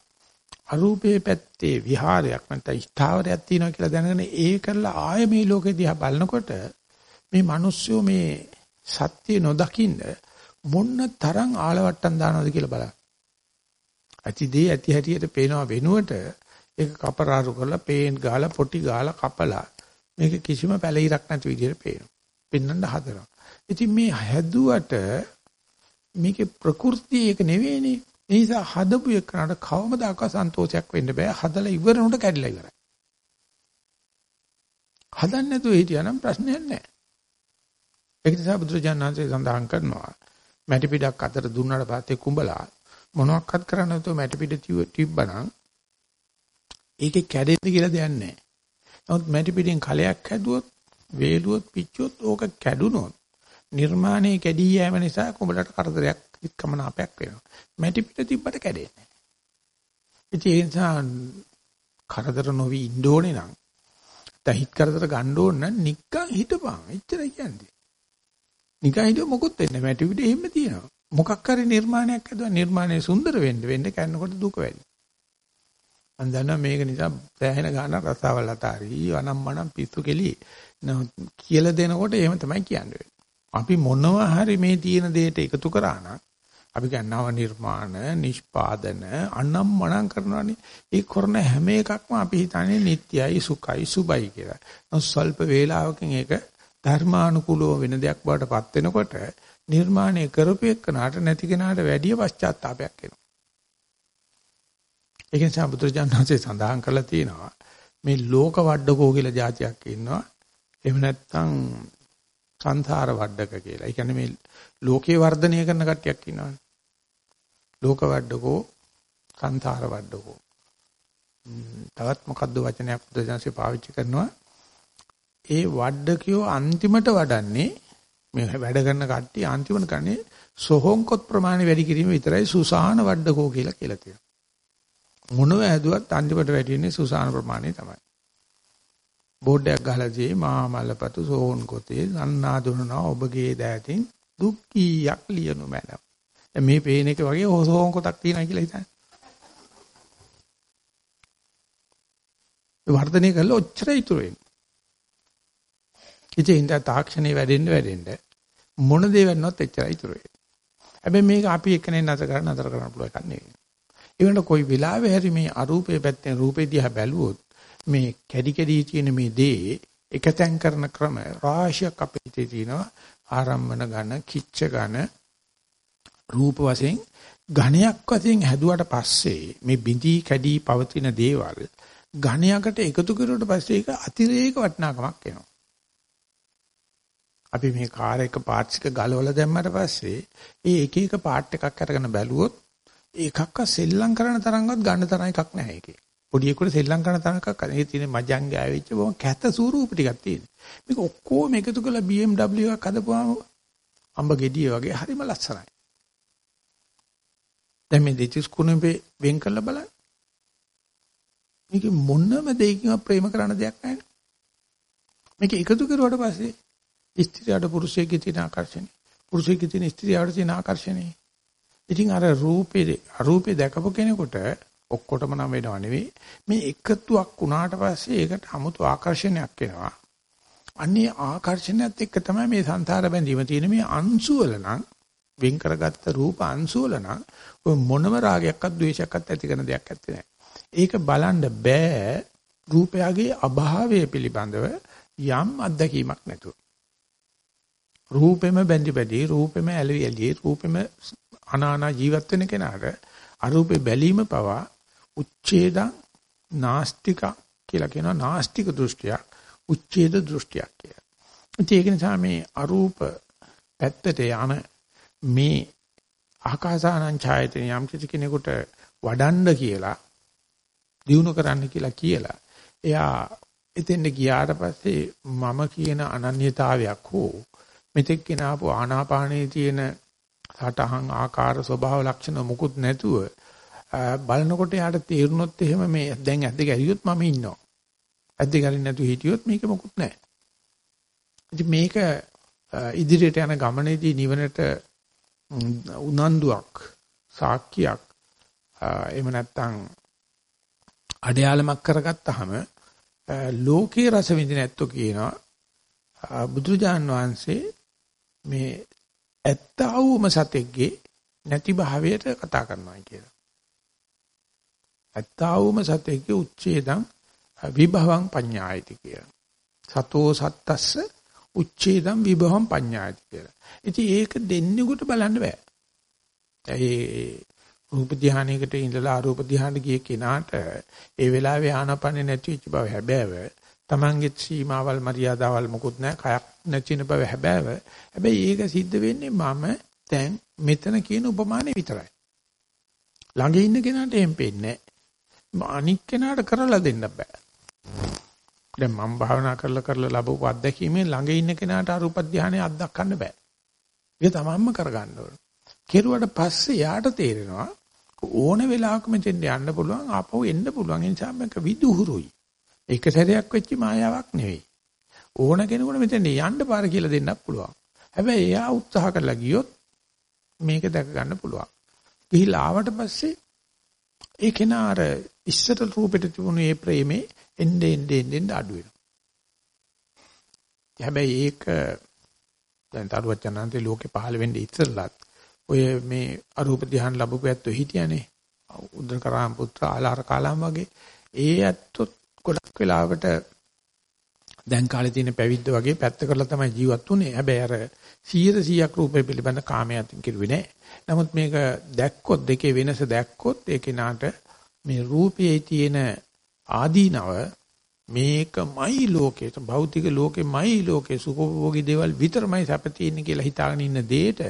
[SPEAKER 1] අරූපේ පැත්තේ විහාරයක් නැත්නම් ස්ථාවරයක් තියෙනවා කියලා දැනගෙන ඒ කරලා ආය මේ ලෝකෙ දිහා බලනකොට මේ මිනිස්සු මේ සත්‍ය නොදකින්න මොන්න තරම් ආලවට්ටම් දානවද කියලා බලන්න. ඇතිදී ඇති හැටියට පේනවා වෙනුවට ඒක කපරාරු කරලා පේන් ගාලා පොටි ගාලා කපලා මේක කිසිම පැලිරක් නැති විදිහට පේනවා. පෙන්වන්න හදනවා. ඉතින් මේ හැදුවට මේකේ ප්‍රകൃතිය ඒක නෙවෙයිනේ. ඒ නිසා හදපු එකනට කවමදාකවත් සන්තෝෂයක් වෙන්න බෑ. හදලා ඉවරනට කැඩිලා ඉවරයි. හදන්න නැතුව හිටියනම් ප්‍රශ්නයක් නැහැ. ඒක නිසා බුදුරජාණන්සේ සඳහන් කරනවා මැටි පිටක් අතර දුන්නාට පස්සේ කුඹලා මොනවත් කරන්න නැතුව මැටි පිට තිබ්බනම් ඒකේ කැඩෙන්න කියලා දෙයක් නැහැ. නමුත් මැටි පිටින් කලයක් හැදුවොත් වේලුවොත් පිච්චුවොත් ඕක කැඩුනොත් නිර්මාණයේ කැඩී යෑම නිසා කුඹලට කරදරයක් ඉක්කමනාපයක් වෙනවා. මැටි පිට තිබ්බට කැඩෙන්නේ නැහැ. ඒ නිසා කරදර නොවි ඉන්න ඕනේ නම් දහිත කරදර ගන්න ඕන නම් නික්කන් හිටපන්. එච්චරයි කියන්නේ. නිකන් හිටිය මොකොත් වෙන්නේ නැහැ. මැටි පිට එහෙම තියෙනවා. මොකක් හරි නිර්මාණයක් හදුවා නිර්මාණය සුන්දර වෙන්න වෙන්න කරනකොට දුක වැඩි. මම දන්නවා මේක නිසා සෑහෙන ගාන රසාවල් අතාරි වනම්මනම් පිස්සු කෙලි කියලා දෙනකොට එහෙම තමයි කියන්නේ. අපි මොනවා හරි මේ තියෙන දෙයට එකතු කරා නම් අපි ගන්නව නිර්මාණ නිෂ්පාදන අනම්මනම් කරනවානේ ඒ කරන හැම එකක්ම අපි හිතන්නේ නිට්යයි සුඛයි සුබයි කියලා. නමුත් ස්වල්ප වේලාවකින් ඒක ධර්මානුකූලව වෙන දෙයක් බවට පත් වෙනකොට නිර්මාණය කරපු එක්කනට නැති කෙනාට වැඩි පශ්චාත්තාවයක් එනවා. ඒක නිසා බුදුරජාණන්සේ සඳහන් කරලා තියෙනවා මේ ලෝක වඩඩකෝ කියලා જાතියක් ඉන්නවා. එහෙම නැත්නම් සංසාර වඩඩක කියලා. ඒ කියන්නේ මේ ලෝකේ වර්ධනය කරන කට්ටියක් ඉන්නවනේ. ලෝක වඩඩකෝ සංසාර වඩඩකෝ. තවත් මොකද්ද වචනයක් බුදුරජාණන්සේ පාවිච්චි කරනවා. ඒ වඩඩකියෝ අන්තිමට වඩන්නේ මේ වැඩ කරන කට්ටිය අන්තිමට කන්නේ සොහොන්කොත් ප්‍රමාණය වැඩි කිරීම විතරයි සුසාන වඩඩකෝ කියලා කියලා තියෙනවා. මොනව ඇදුවත් අන්තිමට වැටෙන්නේ සුසාන ප්‍රමාණය තමයි. බෝඩ් එකක් ගහලා තියෙයි මා මල්ලපතු සෝන් කොතේ සන්නාදුනනවා ඔබගේ දෑතින් දුක් කීයක් ලියනු මැනව. දැන් මේ පේන එක වගේ සෝන් කොටක් තියෙනවා කියලා හිතන්න. වර්ධනය කළා ඔච්චර ඉතුරු වෙන්නේ. ඉතින් ඉඳ තාක්ෂණේ වැඩෙන්න වැඩෙන්න මොන දේ වෙන්නවත් එච්චරයි ඉතුරු වෙන්නේ. හැබැයි මේක අපි එක්කනේ නැතර කරන නැතර කරන්න පුළුවන් එකක් නෙවෙයි. ඒකට කොයි වෙලාවෙ හරි මේ අරූපේ පැත්තෙන් රූපේ දිහා බැලුවොත් මේ කැඩි කැඩි තියෙන මේ දේ එකතෙන් කරන ක්‍රම රාශියක් අපේ හිතේ තියෙනවා ආරම්මන ඝන කිච්ච ඝන රූප වශයෙන් ඝණයක් වශයෙන් හැදුවට පස්සේ මේ බිඳී කැඩී පවතින දේවල් ඝණයකට එකතු කරුවට පස්සේ ඒක අතිරේක වටිනාකමක් එනවා. අපි මේ කාර් එක පාර්ට්ස් එක ගලවලා දැම්මට පස්සේ ඒ එක එක පාර්ට් එකක් අරගෙන බැලුවොත් ඒකක්ක සෙල්ලම් කරන තරම්වත් ගන්න තරම් එකක් නැහැ ඒකේ. පොඩි එකකට සෙල්ලම් කරන තරම් එකක් නැහැ. ඒ තියෙන මජං ගෑවිච්ච බොහොම කැත ස්වරූප ටිකක් තියෙන. මේක ඔක්කොම එකතු කරලා BMW එකක් හදපුවාම අඹ ගෙඩිය වගේ හරිම ලස්සනයි. දැන් මේ දෙතිස් කුණුඹේ වෙන් කරලා බලන්න. මේක මොනම දෙයකින් ප්‍රේම කරන දෙයක් නැහැ. මේක එකතු කරුවාට පස්සේ ස්ත්‍රියට පුරුෂයෙක්ගේ තියෙන ආකර්ෂණය, පුරුෂයෙක්ගේ තියෙන ස්ත්‍රියට තියෙන ආකර්ෂණය. ඉතින් අර රූපේ අරූපේ දැකපු කෙනෙකුට ඔක්කොටම නම් වෙනව නෙවෙයි මේ එකතුවක් වුණාට පස්සේ ඒකට 아무තු ආකර්ෂණයක් එනවා. අන්නේ ආකර්ෂණයත් එක්ක තමයි මේ සංසාර බැඳීම තියෙන මේ අංශු වල නම් වෙන් කරගත්ත රූප අංශු වල නම් ඔය මොනම රාගයක්වත් ද්වේෂයක්වත් ඇති කරන දෙයක් ඇත්තේ නැහැ. ඒක බලන්න බෑ රූපයගේ අභාවය පිළිබඳව යම් අත්දැකීමක් නැතුව. රූපෙම බැඳි බැඳි රූපෙම ඇලවි ඇලි රූපෙම අනානා ජීවත් වෙන කෙනාට අරූපේ බැලීම පවා උච්ඡේදං නාස්තික කියලා කියනවා නාස්තික දෘෂ්ටියක් උච්ඡේද දෘෂ්ටියක් කියලා. ඒක නිසා මේ අරූප පැත්තට යන මේ ආකාසානං ඡායතන යම් කිසි කෙනෙකුට වඩන්න කියලා දිනු කරන්න කියලා කියලා එයා එතෙන්ට ගියාට පස්සේ මම කියන අනන්‍යතාවයක් හෝ මෙතෙක් කෙනාපු ආනාපානයේ තියෙන සටහන් ආකාර ස්වභාව ලක්ෂණ මුකුත් නැතුව බලනකොට යාට තේරුනොත් එහෙම මේ දැන් ඇද්ද ගැරියොත් මම ඉන්නවා. ඇද්ද ගැරින් නැතුව හිටියොත් මේක මොකුත් නැහැ. ඉතින් මේක ඉදිරියට යන ගමනේදී නිවනට උනන්දුවක් සාක්කියක් එහෙම නැත්නම් අඩයාලමක් කරගත්තාම ලෝකේ රස විඳින ඇත්තෝ කියනවා බුදුජාන් වහන්සේ මේ ඇත්ත වූම සතෙක්ගේ නැති භාවයට කතා කරනවා කියලා. ඇත්ත වූම සතෙක්ගේ උච්ඡේදං විභවං පඤ්ඤායති කියලා. සතෝ සත්තස්ස උච්ඡේදං විභවං පඤ්ඤායති කියලා. ඉතින් ඒක දෙන්නෙකුට බලන්න බෑ. ඒ රූප ධානයකට ඉඳලා අරූප ධානයට ගිය කෙනාට ඒ වෙලාවේ ආනපනේ නැති වෙච්ච බව හැබෑව. Tamange සීමාවල් මරියාදාවල් මොකුත් නැහැ. කයක් නැතින බව හැබෑව. හැබැයි ඒක සිද්ධ වෙන්නේ මම දැන් මෙතන කියන උපමානේ විතරයි. ළඟ ඉන්න කෙනාට එහෙම පේන්නේ නැහැ. අනික් කෙනාට කරලා දෙන්න බෑ. දැන් මම භාවනා කරලා කරලා ලැබුව අත්දැකීමෙන් ළඟ ඉන්න කෙනාට අරූප ධානය අත්දක්කන්න බෑ. ඒක තමන්ම කරගන්න ඕන. කෙරුවට පස්සේ යාට තේරෙනවා ඕන වෙලාවක මෙතෙන්ට යන්න පුළුවන් ආපහු එන්න පුළුවන් ඒ නිසා මේක විදුහුරුයි. එක සැරයක් වෙච්ච මායාවක් නෙවෙයි. ඕන කෙනෙකුට මෙතෙන්ට යන්න පාර කියලා දෙන්නත් පුළුවන්. හැබැයි එයා උත්සාහ කරලා ගියොත් මේක දැක ගන්න පුළුවන්. ගිහිලා ආවට පස්සේ ඒ කෙනා අර ඉස්සර රූපෙට තිබුණු ඒ ප්‍රේමේ එන්නේ එන්නේ එන්නේ අඩු වෙනවා. හැබැයි ඒක දැන් තරුවචනන්තේ ලෝකේ පහළ වෙන්නේ ඉස්සරලත් ඔය මේ අරූප ධ්‍යාන ලැබුපු ඇත්තෝ හිටියනේ. උද්දකරාම පුත්‍ර ආලාර කාලම් වගේ ඒ ඇත්තොත් ගොඩක් වෙලාවට දැන් කාලේ තියෙන පැවිද්ද වගේ පැත්ත කරලා තමයි ජීවත් වුනේ. හැබැයි අර 100%ක් රූපේ පිළිබඳ කාමයෙන් කිරුවේ නෑ. නමුත් මේක දැක්කොත් දෙකේ වෙනස දැක්කොත් ඒ කෙනාට මේ රූපයේ තියෙන ආදීනව මේකමයි ලෝකේ භෞතික ලෝකෙමයි ලෝකේ සුඛෝභෝගී දේවල් විතරමයි සැප තියෙන්නේ කියලා හිතාගෙන ඉන්න දෙයට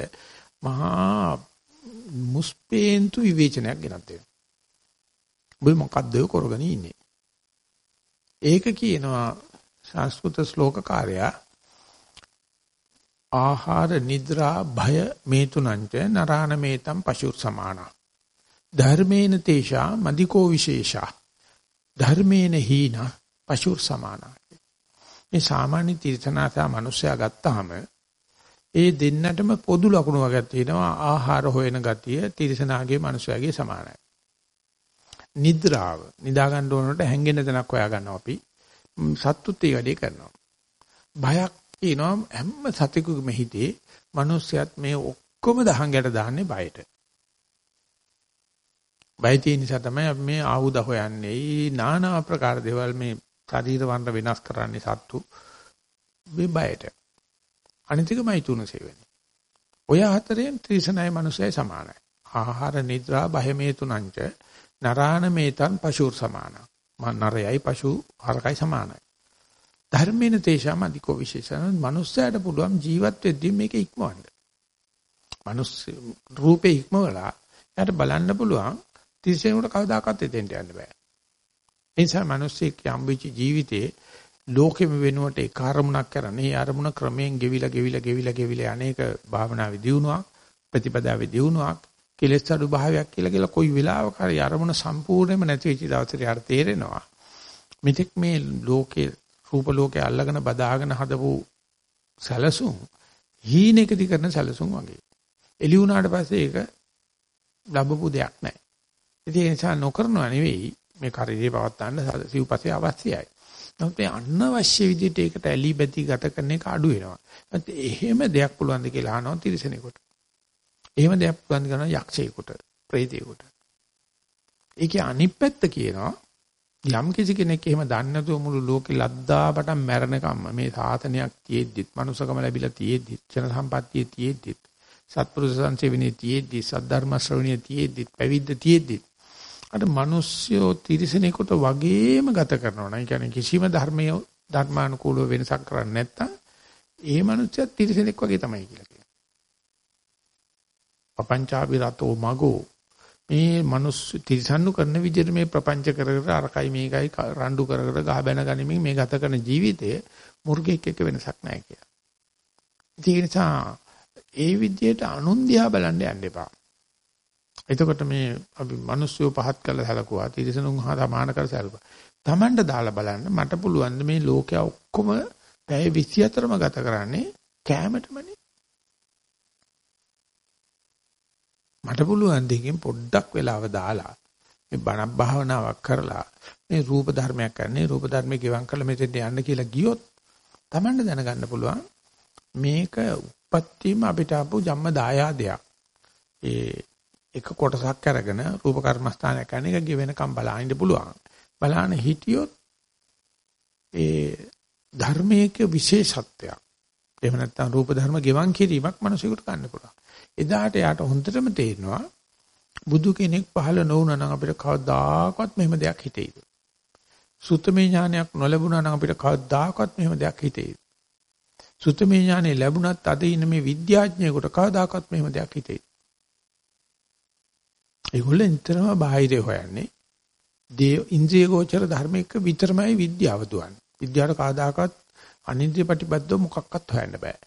[SPEAKER 1] මහා මුස්පේන්තු විවේචනයක් ගෙනත් දෙනවා. ඔබ මොකද්ද කරගෙන ඉන්නේ? ඒක කියනවා සංස්කෘත ශ්ලෝකකාරයා ආහාර නිද්‍රා භය මේ තුනන්ට නරාණ මේතම් පශුර් සමානා ධර්මේන තේෂා මදිකෝ විශේෂා ධර්මේන හීන පශුර් සමානා මේ සාමාන්‍ය තීර්ථනාසා මිනිස්සයා ගත්තාම ඒ දෙන්නටම පොදු ලකුණු වර්ගයක් තියෙනවා ආහාර හොයන ගතිය තිරසනාගේ මනුස්සයාගේ සමානයි. නිද්‍රාව නිදා ගන්න ඕනට හැංගෙන තැනක් හොයා ගන්නවා අපි. සත්තුත් ඒ වැඩේ කරනවා. බයක් කියනවා හැම සතෙකුගේම හිතේ මිනිස්සයත් මේ ඔක්කොම දහංගට දාන්නේ බයට. බය තියෙන නිසා තමයි අපි මේ ආයුධ හොයන්නේ. নানা ආකාර දේවල් මේ ශරීර වර්ණ වෙනස් කරන්නේ සත්තු මේ බයට. අනිතිකමයි තුනසේ වෙන්නේ. ඔය හතරෙන් ත්‍රිසනයි මනුස්සයයි සමානයි. ආහාර නිද්‍රා බයමේ තුනංච නරාණ මේතන් පශුර් සමානයි. නරයයි පශු හරකයි සමානයි. ධර්මේන තේෂාම අධිකෝ විශේෂණ මනුස්සයාට පුළුවන් ජීවත් වෙද්දී මේක ඉක්මවන්න. මනුස්ස රූපේ ඉක්මවලා යාට බලන්න පුළුවන් තිරසනුට කවදාකවත් එතෙන්ට යන්න බෑ. ඒ නිසා මිනිස්සෙක් යම්විච ජීවිතේ ලෝකෙම වෙනුවට ඒ කාර්මුණක් කරන්නේ ඒ අරමුණ ක්‍රමයෙන් ගෙවිලා ගෙවිලා ගෙවිලා ගෙවිලා අනේක භාවනාවේ දියුණුවක් ප්‍රතිපදාවේ දියුණුවක් කෙලෙස් අඩු භාවයක් කියලා කියලා කොයි වෙලාවක හරි අරමුණ සම්පූර්ණයෙන්ම නැති වෙච්ච දවසට යාට තේරෙනවා. මෙතෙක් මේ ලෝකේ රූප ලෝකේ අල්ලගෙන බදාගෙන හදපු සැලසුම් හීනෙකදී කරන සැලසුම් වගේ. එළි වුණාට පස්සේ ඒක ලැබපු දෙයක් නැහැ. ඒ නිසා නොකරනවා නෙවෙයි මේ ශරීරය පවත්වන්න සිව්පස්සේ අවශ්‍යයි. නමුත් මේ අනවශ්‍ය විදිහට ඒකට ඇලි බැති ගත කරන එක අඩු වෙනවා. ඒත් එහෙම දෙයක් පුළුවන්ද කියලා අහනවා තිරසනෙකුට. එහෙම දෙයක් පුළුවන්ද කරනවා යක්ෂයෙකුට, ප්‍රේතයෙකුට. ඒකේ අනිත් පැත්ත කියනවා යම් කිසි කෙනෙක් එහෙම දන්නේ නැතුව මුළු ලෝකෙ ලද්දාපටන් මැරෙනකම්ම මේ සාතනයක් තියෙද්දිත්, මනුස්සකම ලැබිලා තියෙද්දිත්, චන සම්පත්තියේ තියෙද්දිත්, සත්පුරුෂ සංසේවනයේ තියෙද්දිත්, සද්ධර්ම ශ්‍රවණයේ තියෙද්දිත්, පැවිද්ද තියෙද්දිත් අර මිනිස්සුયો තිරිසනෙකුට වගේම ගත කරනවා නම් කියන්නේ කිසිම ධර්මයේ ධර්මානුකූලව වෙනසක් කරන්නේ නැත්තම් ඒ මිනිස්සුත් තිරිසනෙක් වගේ තමයි කියලා කියනවා. පపంచාපි රතෝ මගෝ මේ මිනිස් තිරිසන්නු කරන විදිහට මේ ප්‍රපංච කර කර අරකයි මේකයි රණ්ඩු කර කර ගහ බැන ගනිමින් මේ ගත කරන ජීවිතය මුර්ගෙක් එක්ක වෙනසක් නැහැ කියලා. ඒ නිසා ඒ විදිහට අනුන් දිහා බලන්න යන්න එපා. එතකොට මේ අපි මිනිස්සුව පහත් කරලා සැලකුවා තිරසනුන් හා සමාන කර සැලකුවා. Tamanට දාලා බලන්න මට පුළුවන් මේ ලෝකයා ඔක්කොම පැය 24ම ගත කරන්නේ කෑමටමනේ. මට පුළුවන් දෙකෙන් පොඩ්ඩක් වෙලාව දාලා මේ බණක් භාවනාවක් කරලා මේ රූප ධර්මයක් කරන්නේ රූප ධර්මේ ගෙවම් කරලා මෙතෙන්ට යන්න කියලා ගියොත් Tamanට දැනගන්න පුළුවන් මේක උපත්තිම අපිට ආපු ජම්ම දායාදයක්. ඒ එක කොටසක් අරගෙන රූප කර්මස්ථානයක් කරන එක ගෙවෙනකම් බලන්න පුළුවන්. බලන්න හිටියොත් ඒ ධර්මයක විශේෂත්වයක්. එහෙම නැත්නම් රූප ධර්ම ගෙවන් කිරීමක් මිනිසෙකුට ගන්න පුළුවන්. එදාට යාට හොඳටම තේරෙනවා බුදු කෙනෙක් පහළ නොවුණා නම් අපිට කවදාකවත් මෙහෙම දෙයක් හිතෙයිද? සුත්තමේ ඥානයක් නොලැබුණා නම් අපිට කවදාකවත් මෙහෙම දෙයක් හිතෙයිද? සුත්තමේ ඥානෙ ලැබුණත් අද ඉන්න මේ විද්‍යාඥයෙකුට කවදාකවත් මෙහෙම දෙයක් හිතෙයිද? ඒගොල්ලෝ නිතරම බාහිරේ හොයන්නේ. දේ ඉන්ද්‍රිය ගෝචර ධර්මයක විතරමයි විද්‍යාව දුවන්නේ. විද්‍යාවට කාදාකවත් අනින්ද්‍රිය ප්‍රතිබද්ධව මොකක්වත් හොයන්න බෑ.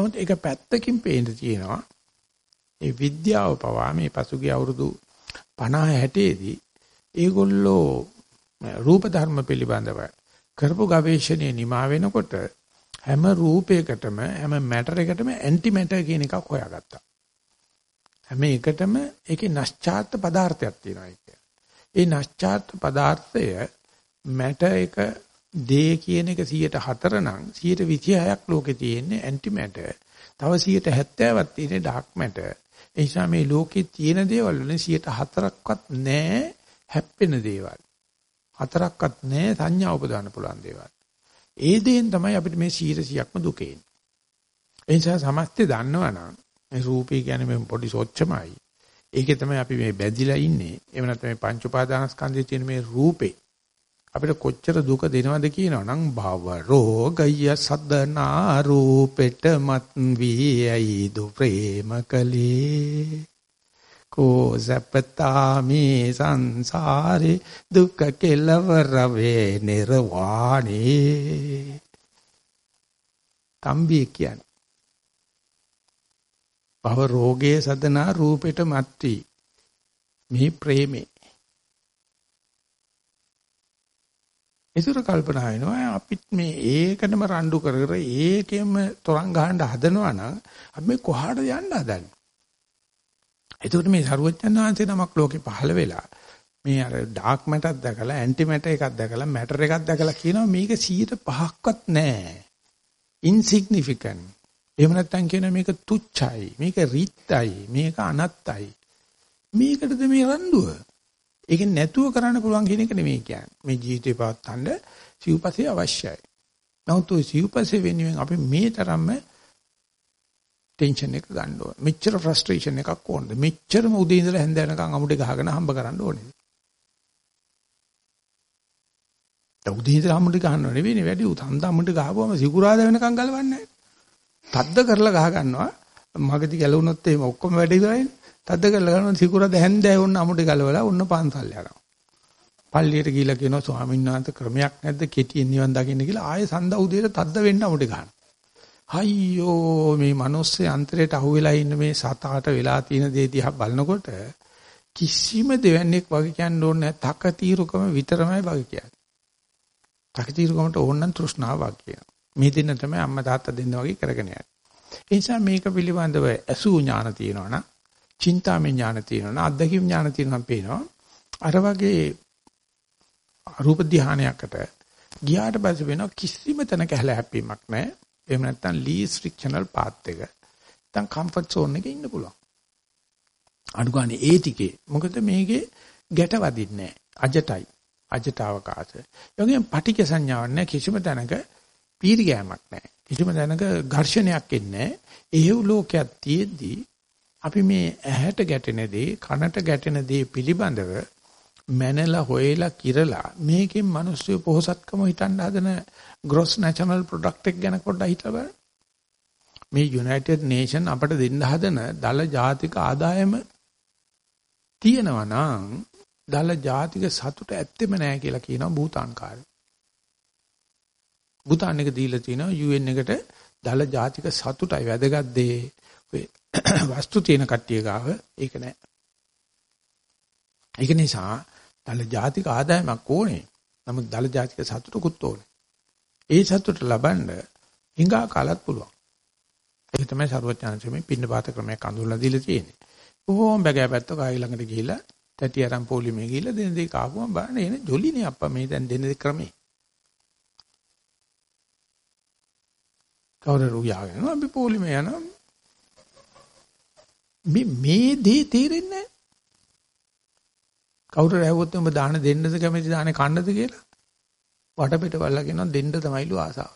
[SPEAKER 1] නමුත් ඒක පැත්තකින් පේන්න තියෙනවා. ඒ විද්‍යාව පවා මේ පසුගිය අවුරුදු 50 60දී ඒගොල්ලෝ රූප ධර්ම පිළිබඳව කරපු ගවේෂණයේ නිමා වෙනකොට හැම රූපයකටම හැම මැටර් එකටම ඇන්ටි මැටර් කියන එකක් හොයාගත්තා. හැම එකටම ඒකේ නැස්චාර්ත පදාර්ථයක් තියෙනවා ඒක. ඒ නැස්චාර්ත පදාර්ථය මැට එක දේ කියන එක 104 නම් 126ක් ලෝකේ තියෙන්නේ ඇන්ටි මැටර්. තව 170ක් තියෙන්නේ ඩාර්ක් මැටර්. ඒ නිසා මේ ලෝකේ තියෙන දේවල් වලින් 104ක්වත් නැහැ හැප්පෙන දේවල්. හතරක්වත් නැහැ සංඥා උපදවන්න පුළුවන් දේවල්. ඒ දේෙන් තමයි අපිට මේ 100%ක්ම දුක එන්නේ. ඒ නිසා සමස්තය දන්නවනම් මේ රූපේ කියන්නේ මේ පොඩි සොච්චමයි. ඒකේ තමයි අපි මේ බැඳිලා ඉන්නේ. එහෙම නැත්නම් මේ පංච උපාදානස්කන්ධයේ තියෙන මේ රූපේ අපිට කොච්චර දුක දෙනවද කියනවනම් භව රෝගය සදනා රූපෙට මත් වීයි දු ප්‍රේම කලේ කෝ සපතා මේ සංසාරේ දුක කෙලවර වේ නිර්වාණේ තම්බි කියන්නේ භව රෝගයේ සදනා රූපෙට මත්වි. මේ ප්‍රේමේ. ඒතර කල්පනා වෙනවා අපිත් මේ ඒකටම රණ්ඩු කර කර ඒකෙම තරංග ගහන්න හදනවා නම් අපි මේ කොහාට යන්න හදන්නේ? එතකොට මේ සරුවචනාංශේ නමක් ලෝකේ පහළ වෙලා මේ අර ඩාර්ක් මැටර් දැකලා ඇන්ටි මැටර් එකක් දැකලා මැටර් එකක් දැකලා කියනවා මේක 105ක්වත් නැහැ. insignificant. එහෙම නැත්නම් කියන මේක තුච්චයි, මේක රිත්යි, මේක අනත්තයි. මේකටද මේ රණ්ඩුව? ඒක නැතුව කරන්න පුළුවන් කියන එක නෙමෙයි කියන්නේ. මේ ජීවිතේ පවත්තන්න සිව්පසේ අවශ්‍යයි. නමුත් ওই සිව්පසේ වෙනුවෙන් අපි මේ තරම්ම ටෙන්ෂන් එක ගන්න ඕනේ. මෙච්චර ෆ්‍රස්ට්‍රේෂන් එකක් ඕනද? මෙච්චරම උදේ ඉඳලා හැන්ද වෙනකන් අමුඩේ ගහගෙන හම්බ කරන්න ඕනේ. දැන් උදේ ඉඳලා අමුඩේ ගහන්නව නෙවෙයිනේ වැඩි උත් හන්ද අමුඩේ ගහපුවම සිකුරාද වෙනකන් ගලවන්නේ නැහැ. තද්ද කරලා ගහ ගන්නවා. මගදී ගැලවුණොත් එහෙම ඔක්කොම වැඩ ඉවරයිනේ. තද්ද කරලා ගන්නවා සිකුරාද හැන්දෑ වුණ අමුඩේ ගලවලා ඔන්න පන්සල් යනවා. පල්ලියට ගිහිල්ලා කියනවා ස්වාමීන් වහන්සේ ක්‍රමයක් නැද්ද කෙටියෙන් නිවන් දකින්න කියලා ආයෙ සඳ උදේට තද්ද වෙන්න අමුඩේ ගන්නවා. අයියෝ මේ මිනිස්සේ අන්තරයට අහුවෙලා ඉන්න මේ සතාට වෙලා තියෙන දේ දිහා බලනකොට කිසිම දෙවන්නේක් වගේ කියන්න ඕනේ නැහැ. තක తీරුකම විතරමයි වගේ කියන්නේ. තක తీරුකමට ඕන නම් තෘෂ්ණාව වගේ. මේ දෙන්න තමයි අම්මා තාත්තා දෙන්න වගේ කරගෙන යන්නේ. ඒ නිසා මේක පිළිබඳව අසු ඥාන තියෙනවනම්, චින්තාමය ඥාන තියෙනවනම්, අද්දකිම් ඥාන තියෙනවනම් පේනවා. අර වගේ රූප ධානයකට ගියාට පස්සේ වෙන කිසිම තැනක හැල හැප්පීමක් නැහැ. එහෙම නැත්නම් least frictional path එක. නැත්නම් comfort zone එකේ ඉන්න පුළුවන්. අඩු ගන්න ඒ ටිකේ. මොකද මේකේ ගැට වදින්නේ අජටයි. අජටවකාශ. යෝගයෙන් පටික සංඥාවක් නැහැ කිසිම තැනක පීරි ගෑමක් නැහැ. කිසිම තැනක ඝර්ෂණයක් එන්නේ නැහැ. එහෙව් ලෝකයක් තියෙද්දි අපි මේ ඇහැට ගැටෙන දේ, කනට ගැටෙන දේ පිළිබඳව මැනලා හොයලා කිරලා මේකෙන් මිනිස්සු පොහසත්කම හිතන්න හදන gross national product එක ගැන පොඩ්ඩක් හිතලා බලන්න. මේ United Nation අපට දෙන්න හදන දල ජාතික ආදායම තියෙනවා නම් දල ජාතික සතුට ඇත්තෙම නැහැ කියලා කියනවා භූතාන්කාරය. භූතාන් එක දීලා තිනවා UN එකට දල ජාතික සතුටයි වැදගත් දේ. ඔය වස්තු තියෙන කට්ටිය ගාව ඒක නැහැ. ඒක නිසා දල ජාතික ආදායමක් ඕනේ. නමුත් දල ජාතික සතුටකුත් ඕනේ. ඒ සතුට ලබන්න හිඟා කාලත් පුළුවන්. ඒක තමයි ਸਰවඥාන්සමේ පින්නපාත ක්‍රමයක් අඳුරලා දීලා තියෙන්නේ. කොහොම බගෑපැත්ත කායි ළඟට ගිහිල්ලා තැටි අරන් පොලිමේ ගිහිල්ලා දෙන දේ කාපුවම බලන්න එන ජොලිනේ අප්පා මේ දැන් දෙන ක්‍රමේ. කවුරු යාගෙන අපි පොලිමේ යනවා. මේ මේ දේ තේරෙන්නේ නැහැ. කවුරු රැවුවොත් උඹ දාන දෙන්නද කැමති දානේ කන්නද කියලා? වටපිට බලලා කියනවා දෙන්න තමයිලු ආසාව.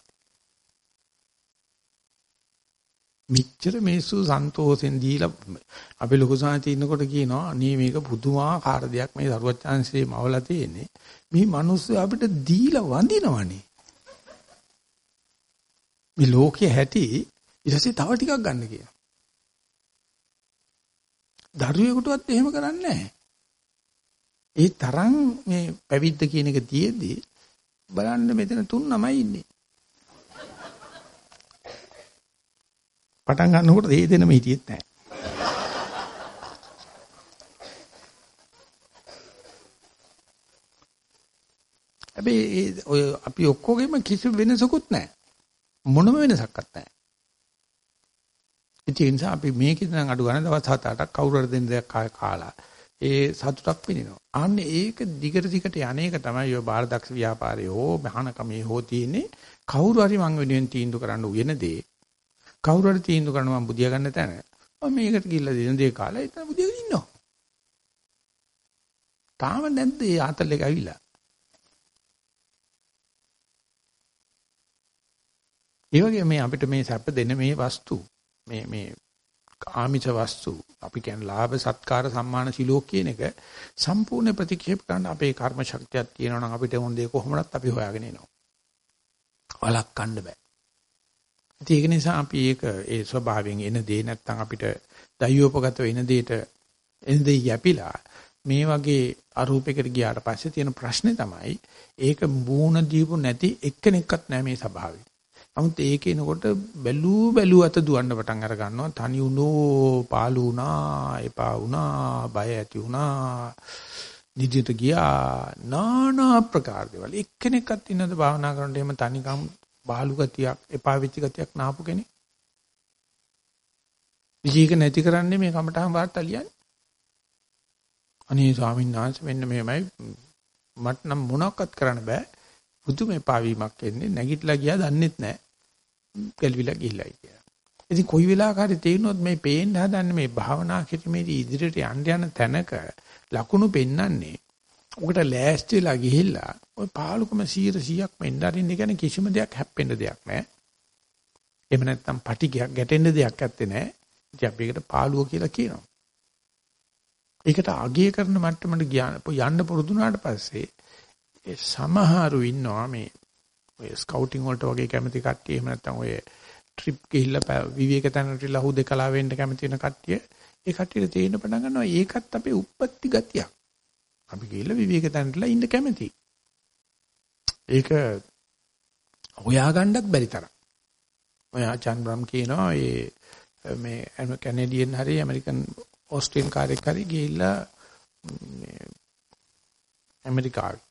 [SPEAKER 1] මිච්ඡර මේසු සන්තෝෂෙන් දීලා අපි ලොකු සාන්ති ඉන්නකොට කියනවා අනේ මේක පුදුමාකාර දෙයක් මේ දරුවත් chance මවලා තියෙන්නේ. මේ මිනිස්සු අපිට දීලා වඳිනවනේ. මේ ලෝකයේ හැටි ඊටසේ තව ටිකක් ගන්න කියනවා. දරුවෙකුටවත් එහෙම කරන්නේ නැහැ. ඒ තරම් මේ පැවිද්ද කියන එක තියේදී බලන්න මෙතන තුන් නමයි ඉන්නේ. පටන් ගන්නකොට ඒ දෙනම හිටියෙත් නැහැ. හැබැයි ඔය අපි ඔක්කොගෙම කිසි වෙනසකුත් නැහැ. මොනම වෙනසක්වත් නැහැ. ඒ නිසා අපි මේකෙන් නම් අඩු ගන්න දවස් 7-8ක් කවුරු හරි දෙන්න දෙයක් කාලා ඒ සතුටක් විඳිනවා. අන්න ඒක දිගට දිගට යන්නේක තමයි ඔය බාහිරදක්ෂ ව්‍යාපාරයේ හෝ මහානකමේ හෝ තියෙන්නේ කවුරු හරි මං වෙනුවෙන් තීන්දුව කරන්න උයන දේ කවුරු හරි තීන්දුව කරනවා මං බුදියා ගන්න තැන මම මේකට ගිහිල්ලා දෙන දේ කාලා එතන බුදියාගෙන ඉන්නවා. තාම නැද්ද ඒ ආතල් එක ඇවිල්ලා? ඒ වගේ මේ අපිට මේ සැප දෙන මේ වස්තු මේ මේ ආමිෂ වස්තු අපි කියන්නේ ලාභ සත්කාර සම්මාන සිලෝක කියන එක සම්පූර්ණ ප්‍රතික්ෂේප කරන්න අපේ කර්ම ශක්තියක් තියෙනවා නම් අපිට ඕන දේ කොහොමවත් අපි හොයාගෙන එනවා. වළක්වන්න බෑ. ඒක නිසා අපි ඒක ඒ ස්වභාවයෙන් එන දේ නැත්තම් අපිට දයෝපගත වෙන දෙයට එන දේ යැපිලා මේ වගේ අරූපයකට ගියාට පස්සේ තියෙන ප්‍රශ්නේ තමයි ඒක මූණ දීපු නැති එක්කෙනෙක්වත් නැහැ මේ ස්වභාවය. නමුත් ඒක එනකොට බැලූ බැලූ අත දුවන්න පටන් අර ගන්නවා. තනි වුණෝ, පාළු වුණා, එපා වුණා, බය ඇති වුණා. නිදිට ගියා নানা ප්‍රකාර දේවල්. එක්කෙනෙක්වත් ඉන්නද භාවනා කරනකොට එහෙම තනිකම් බාලු ගතියක්, එපා වෙච්ච ගතියක් නාපු කෙනෙක්. විජීක නැති කරන්නේ මේ කමටහන් වාර්තා ලියන්නේ. අනේ ස්වාමීන් වහන්සේ මෙන්න මෙහෙමයි මට නම් මොනවත් කරන්න බෑ. පුදුම එපා වීමක් එන්නේ නැගිටලා ගියා දන්නෙත් නැහැ. ගැලවිලා ගිහිල්ලායි කියලා. ඉතින් කොයි වෙලාවකරි තේිනොත් මේ පේන්න හදන්නේ මේ භාවනා කිරීමේදී ඉදිරියට යන්න යන තැනක ලකුණු පෙන්වන්නේ. ඔකට ලෑස්තිලා ගිහිල්ලා ওই පාලුකම 100ක් මෙන්ඩරින් කියන්නේ කිසිම දෙයක් හැප්පෙන්න දෙයක් නැහැ. එහෙම නැත්නම් පටිගයක් ගැටෙන්න දෙයක් ඇත්තේ නැහැ. ඉතින් අපි ඒකට පාළුව කියලා කියනවා. ඒකට අගය කරන මට්ටමට යන්න පුරුදු වුණාට පස්සේ ඒ සමහරු ඉන්නවා මේ ඔය ස්කවුටින් වලට වගේ කැමති කට්ටිය එහෙම නැත්නම් ඔය ට්‍රිප් ගිහිල්ලා විවේක තැනට ලහු දෙකලා වෙන්න කැමති වෙන කට්ටිය ඒ කට්ටියට තේින්න පටන් ගන්නවා ඒකත් අපේ උප්පත්ති ගතියක්. අපි ගිහිල්ලා විවේක තැනටලා ඉන්න කැමති. ඒක හොයාගන්නත් බැරි තරම්. ඔය ආචාන් බ්‍රම් කියනවා ඒ මේ කැනේඩියන් හරි ඇමරිකන් ඕස්ට්‍රේලියානු කාර්යයක් හරි ගිහිල්ලා මේ ඇමරිකාවේ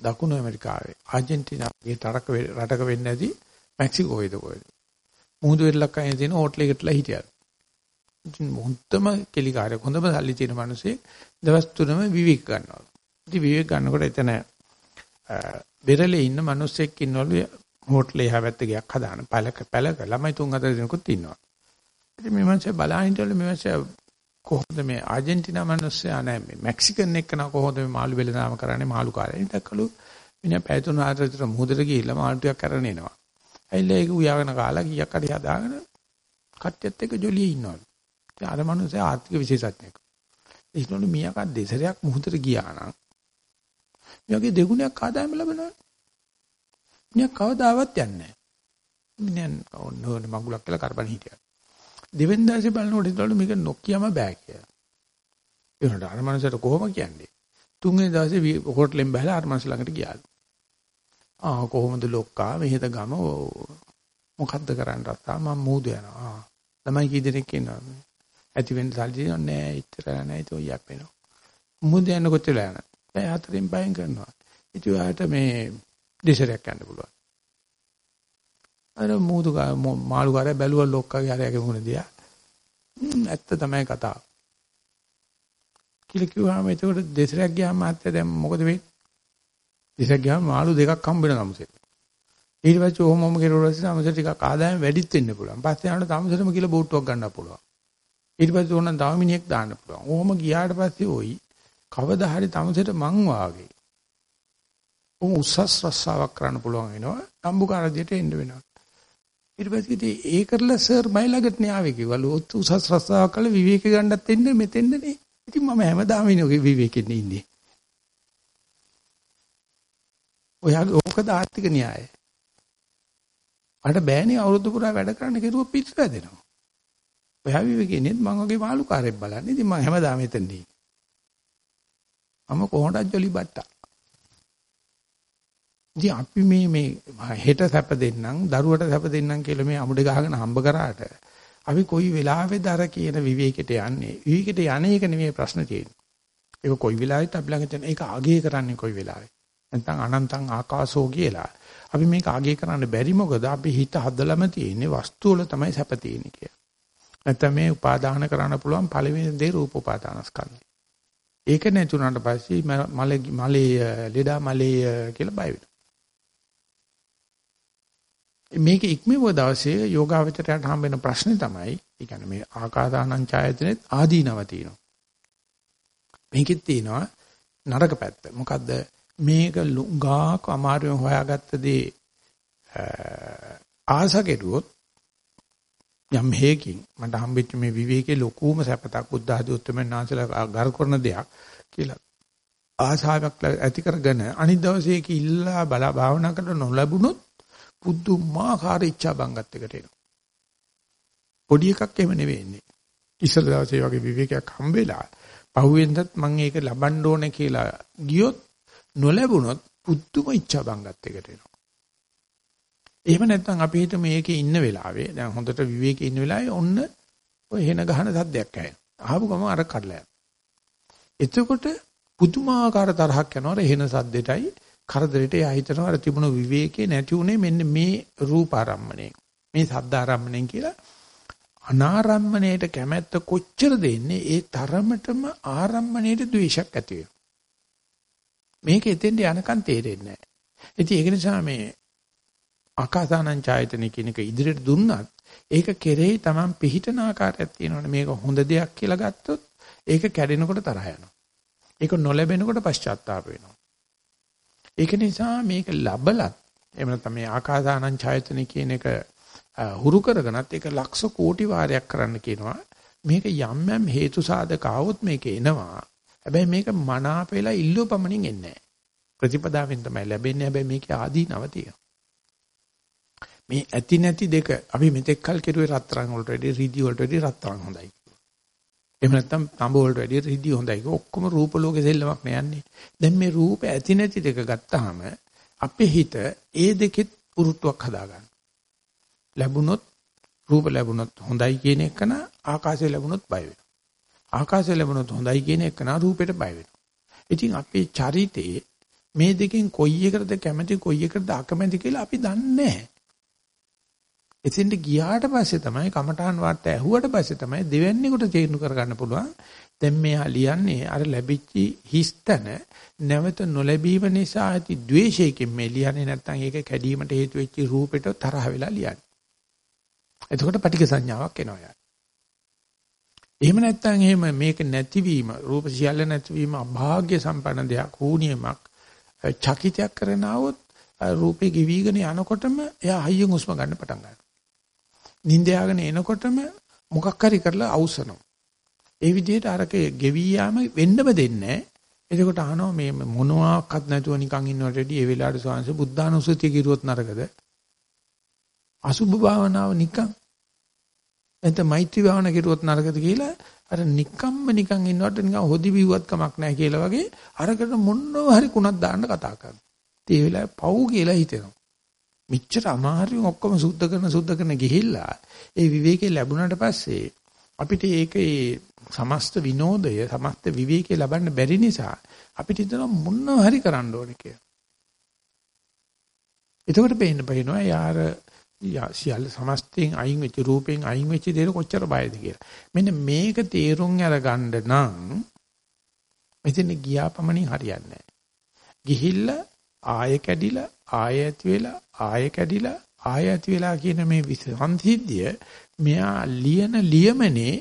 [SPEAKER 1] දකුණු ඇමරිකාවේ ආජන්ටිනාවේ තරක රටක වෙන්නේ නැති මෙක්සිකෝයේද කොහෙද මුහුදු වෙරළක් අයින් තියෙන හෝටලයකටලා හිටියා. ඉතින් හොඳම කෙලිකාරයෙක් හොඳම සල්ලි තියෙන මිනිස්සේ දවස් තුනම විවේක ගන්නවා. ඉතින් විවේක ගන්නකොට එතන බෙරළේ ඉන්න මිනිස්සෙක් ඉන්නවලු හෝටලේ හැවැත්ත ගයක් හදාන පළක පළක ළමයි තුන් හතර දෙනෙකුත් ඉන්නවා. ඉතින් මේ මිනිස්සේ බලහින්ටවල මේ මිනිස්සේ කොහොමද මේ ආජන්ටිනා මිනිස්සයා නැහැ මේ මෙක්සිකන් එක්කන කොහොමද මේ මාළු වෙලඳාම කරන්නේ මාළු කාර්යය. ඉතකලු මිනිහා පැය තුන හතර විතර මුහුදට ගිහිල්ලා මාළු ටිකක් කරගෙන එනවා. ඇයිලා ඒක උයාගෙන කාලා කීයක් හරි හදාගෙන කට්ටියත් එක්ක ජොලියේ ඉන්නවලු. ඉතින් අර මිනිස්සේ ආර්ථික විශේෂඥයෙක්. ඒනොළු මියාක දෙසරයක් මුහුදට ගියා නම් මෙයාගේ දෙගුණයක් ආදායම ලැබෙනවා. මියා කවදාවත් යන්නේ නැහැ. මිනිහන් ඕන මගුලක් කියලා කරබන් හිටියා. දෙවෙනි දවසේ බලනකොට හිතවලු මේක නොකියම බෑ කියලා. ඒනට අර මනුස්සයට කොහොම කියන්නේ? තුන්වෙනි දවසේ හෝටලෙන් බහලා අර මනුස්ස ළඟට ගියාලු. ආ කොහොමද ලොක්කා මෙහෙද ගම මොකද්ද කරන්න රත්තා මම මූද යනවා. ළමයි කී දෙනෙක් ඉන්නවද? ඇති වෙන්න සල්ලි නෑ ඉතර නෑ ඒක යප්පෙනවා. මූද යන කොච්චර යන? පැය හතරෙන් පහෙන් කරනවා. ඉතින් ඔයාලට මේ දෙසරයක් යන්න පුළුවන්. අර මූදු මාළු කාරය බැලුවා ලොක්කගේ හරයගේ මුණ දිහා. ඇත්ත තමයි කතාව. කියලා කිව්වම එතකොට දෙසරයක් ගියාම මාත්‍ය දැන් මොකද වෙන්නේ? දෙසරයක් ගියාම මාළු දෙකක් හම්බ වෙන ගමසේ. ඊට පස්සේ ඔහොම ඔහොම කෙරුවා පස්සේ තමසට ටිකක් ආදායම වැඩිත් වෙන්න පුළුවන්. පස්සේ යනකොට තමසටම කියලා බෝට්ටුවක් ගන්න පුළුවන්. ඊට පස්සේ ඕනනම් තව මිනිහෙක් දාන්න පුළුවන්. ඔහොම ගියාට පස්සේ ওই කවදා හරි තමසට මං වාගේ. උන් උසස් රස්සාවක් කරන්න පුළුවන් වෙනවා. අම්බුකාරදියට එන්න වෙනවා. ඊට පස්සේ ඉතින් ඒ කරලා සර් මයි ළඟට නේ ආවේ කිව්වලු උසස් රස්සාවක් කළා විවේක ගන්නත් එන්නේ මෙතෙන්දනේ. ඉතින් මම හැමදාම ඉන්නේ විවේකෙන්න ඉන්නේ. ඔයාගේ ඕකද ආර්ථික න්‍යාය. අර බෑනේ අවුරුදු පුරා වැඩ කරන්න කෙරුව පිස්සු වැදෙනවා. ඔයා විවේකෙන්නේත් මම වගේ මාළුකාරයෙක් බලන්නේ. ඉතින් මම හැමදාම එතනදී. මම කොහොමද ජොලි බට්ටා. ඉතින් අපි මේ මේ හෙට සැප දෙන්නම් දරුවට සැප දෙන්නම් කියලා මේ අමුඩ ගහගෙන හම්බ කරාට අපි කොයි වෙලාවෙද අර කියන විවේකයට යන්නේ? විවේකයට යන්නේ ඒක නෙමෙයි ප්‍රශ්න තියෙන්නේ. ඒක කොයි වෙලාවෙත් අපි ළඟ තියෙන ඒක අගය කරන්නේ කොයි වෙලාවෙ? නැත්නම් අනන්තං ආකාශෝ කියලා. අපි මේක අගය කරන්න බැරි මොකද? අපි හිත හදලම තියෙන්නේ වස්තු වල තමයි සැප තියෙන්නේ කියලා. නැත්නම් මේ උපාදාන කරන්න පුළුවන් පළවෙනි දේ රූප උපාදානස්කන්ධය. ඒක නැතුණාට පස්සේ මලේ මලේ ලෙඩා මලේ කියලා බය වෙනවා. මේක ඉක්මව දවසේ යෝගාවචරයට හම්බ වෙන ප්‍රශ්නේ තමයි ඒ කියන්නේ මේ ආකාසානං ඡායතනෙත් ආදීනව තියෙනවා. මේකෙත් තියෙනවා නරක පැත්ත. මොකද්ද මේක ලුඟාක අමාරුවෙන් හොයාගත්ත දේ ආස කෙරුවොත් යම් හේකින් මට හම්බෙච්ච මේ විවේකේ ලොකුම සැපතක් බුද්ධ ආදී උත්තරමයන් ආන්සලා ගර කරන දෙයක් කියලා ආසාවක් ඇති කරගෙන අනිත් දවසේ කිල්ලා බලා භාවනා කරලා නොලැබුණොත් පුදුමාකාර ඉච්ඡා බංගත් එකට එනවා. පොඩි එකක් එහෙම නෙවෙන්නේ. ඉස්සර දවසේ වගේ විවේකයක් හම්බෙලා පහුවෙන්දත් මම ඒක ලබන්න ඕනේ කියලා ගියොත් නොලැබුණොත් පුදුම ඉච්ඡා බංගත් එකට එනවා. එහෙම නැත්නම් අපි හිත මේකේ ඉන්න වෙලාවේ දැන් හොඳට විවේකේ ඉන්න වෙලාවේ ඔන්න ඔය හෙන ගහන සද්දයක් ඇහෙනවා. අහපු ගම අර කඩලා යනවා. එතකොට පුදුමාකාර තරහක් යනවා හෙන සද්දෙටයි කරදරෙට එයා හිතනවා අර තිබුණු විවේකේ නැති උනේ මෙන්න මේ රූප ආරම්මණයෙන් මේ ශබ්ද ආරම්මණයෙන් කියලා අනාරම්මණයට කැමැත්ත කොච්චර දෙන්නේ ඒ තරමටම ආරම්මණයට ද්වේෂයක් ඇති වෙනවා මේක එතෙන්ට යනකම් තේරෙන්නේ නැහැ ඉතින් ඒක නිසා මේ ආකාසානං ඡායතන කියන එක ඉදිරියට දුන්නත් ඒක කෙරෙහි Taman පිහිටන ආකාරයක් තියෙනවනේ. මේක හොඳ දෙයක් කියලා ගත්තොත් ඒක කැඩෙනකොට තරහ යනවා. ඒක නොලැබෙනකොට පශ්චාත්තාප වෙනවා. ඒක නිසා මේක ලබලත් එහෙම නැත්නම් මේ ආකාසානං ඡායතන කියන එක හුරු කරගෙනත් ඒක ලක්ෂ කෝටි වාරයක් කරන්න කියනවා. මේක යම් යම් හේතු සාධක આવොත් මේක එනවා. හැබැයි මේක මනාප වෙලා ඉල්ලුවපමණින් එන්නේ නැහැ. ප්‍රතිපදාවෙන් තමයි ලැබෙන්නේ. හැබැයි මේකේ ආදීනව තියෙනවා. මේ ඇති නැති දෙක අපි මෙතෙක් කල් කෙරුවේ රත්තරන් වලට වැඩිය රිදි වලට වැඩිය රත්තරන් හොඳයි. එහෙම නැත්නම් තඹ වලට වැඩිය රිදි හොඳයි. ඔක්කොම රූප ලෝකේ දෙල්ලමක් නෑන්නේ. දැන් මේ රූප ඇති නැති දෙක ගත්තාම අපේ හිත ඒ දෙකෙත් උරුට්ටුවක් හදාගන්න. ලැබුණොත් රූප ලැබුණොත් හොඳයි කියන එක නා ආකාශය ලැබුණොත් බය වෙනවා. ආකාශය ලැබුණොත් හොඳයි කියන එක නා රූපෙට බය වෙනවා. ඉතින් අපේ චරිතේ මේ දෙකෙන් කොයි එකටද කැමති කොයි එකටද අකමැති කියලා අපි දන්නේ නැහැ. එතෙන්ට ගියාට පස්සේ තමයි කමඨාන් වාර්ත ඇහුවට පස්සේ තමයි දෙවැන්නේකට තේරුම් කරගන්න පුළුවන්. දැන් මෙයා ලියන්නේ අර ලැබිච්ච හිස්තන නැවත නොලැබීම නිසා ඇති द्वේෂයකින් මේ ලියන්නේ නැත්නම් ඒක කැඩීමට හේතු වෙච්ච රූපෙට තරහ වෙලා ලියන්නේ. එතකොට පටික සංඥාවක් එනවා යාට. එහෙම නැත්නම් එහෙම මේක නැතිවීම රූප සියල්ල නැතිවීම අභාග්‍ය සම්පන්න දෙයක් වුණියමක් චකිතයක් කරනවොත් රූපේ ගිවිගෙන යනකොටම එයා හයියෙන් හුස්ම ගන්න පටන් ගන්නවා. නිින්ද යාගෙන එනකොටම මොකක් හරි කරලා අවසනවා. ඒ විදිහට අරක ගෙවි යාම වෙන්නම දෙන්නේ එතකොට අහනවා මේ මොනවාක්වත් නැතුව නිකන් ඉන්නවට වැඩිය ඒ වෙලාවට සෝංශ බුද්ධානුස්සතිය කිරුවොත් නරකද? අසුභ භාවනාව නිකන් එතන මෛත්‍රී භාවනා කිරුවොත් නරකද කියලා අර නිකම්ම නිකන් ඉන්නවට නිකන් හොදි බිව්වත් කමක් නැහැ කියලා වගේ අරකට මොනව හරි කුණක් දාන්න කතා කරනවා. ඒ වෙලාවේ පව් කියලා හිතෙනවා. මෙච්චර අමාරුවෙන් ඔක්කොම සුද්ධ කරන සුද්ධ කරන ගිහිල්ලා ඒ විවේකේ ලැබුණාට පස්සේ අපිට ඒකේ සමස්ත විනෝදය සමස්ත විවේකේ ලබන්න බැරි නිසා අපිට හිතන මොනව හරි කරන්න ඕනේ කියලා. එතකොට පේන්න පේනවා යාර සියල්ල සමස්තයෙන් අයින් වෙච්ච රූපෙන් අයින් වෙච්ච දේට කොච්චර බයද කියලා. මෙන්න මේක තේරුම් අරගන්න නම් මෙතන ගියාපමණින් හරියන්නේ නැහැ. ගිහිල්ලා ආයෙ කැඩිලා ආයෙ ඇති වෙලා ආයෙ කැඩිලා ආයෙ ඇති වෙලා කියන මේ සංසිද්ධිය මෙයා ලියන ලියමනේ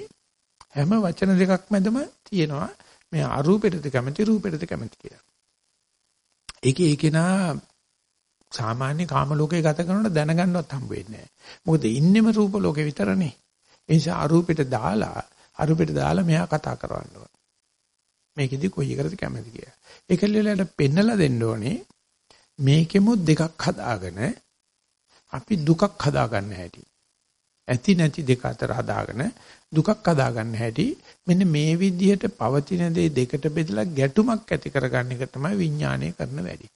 [SPEAKER 1] හැම වචන දෙකක් මැදම තියෙනවා මේ අරූපෙටද කැමති රූපෙටද කැමති කියලා. ඒකේ ඒකේනා සාමාන්‍ය කාම ලෝකේ ගත කරනකොට දැනගන්නවත් හම්බ වෙන්නේ නැහැ. මොකද ඉන්නෙම රූප ලෝකේ විතරනේ. ඒ නිසා අරූපෙට දාලා අරූපෙට දාලා මෙයා කතා කරවන්න ඕන. මේකෙදි කොයි එකටද කැමති කියලා. ඒකල්ලලට පෙන්නලා දෙන්න ඕනේ මේකෙමුත් දෙකක් හදාගෙන අපි දුකක් හදාගන්න හැටි. ඇති නැති දෙක අතර හදාගෙන දුකක් හදාගන්න හැටි මෙන්න මේ විදිහට පවතින දේ දෙකට බෙදලා ගැටුමක් ඇති කරගන්න එක තමයි විඥානය කරන වැඩි.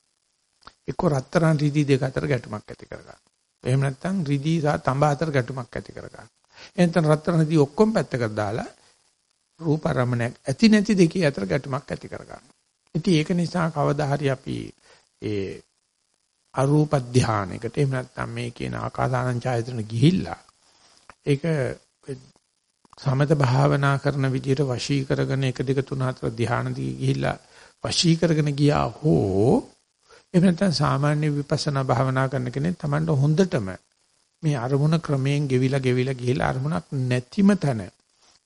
[SPEAKER 1] එක්ක රත්තරන් රිදී දෙක අතර ගැටුමක් ඇති කරගන්න. එහෙම නැත්නම් රිදී සහ තඹ අතර ගැටුමක් ඇති කරගන්න. එහෙනම් රත්තරන් රිදී ඔක්කොම පැත්තකට දාලා රූප රමණයක් ඇති නැති දෙකේ අතර ගැටුමක් ඇති කරගන්න. ඉතින් ඒක නිසා කවදා හරි අපි ඒ අරූප ධානයකට එහෙම නැත්නම් මේ කියන ආකාසානං ඡායතන ගිහිල්ලා ඒක සමත භාවනා කරන විදිහට වශී කරගෙන 1 2 3 4 ධානය දිගේ ගිහිල්ලා වශී කරගෙන ගියා හෝ එහෙම නැත්නම් සාමාන්‍ය විපස්සනා භාවනා කරන කෙනෙක් Tamanට හොඳටම මේ අරමුණ ක්‍රමයෙන් ගෙවිලා ගෙවිලා ගිහිලා අරමුණක් නැතිම තැන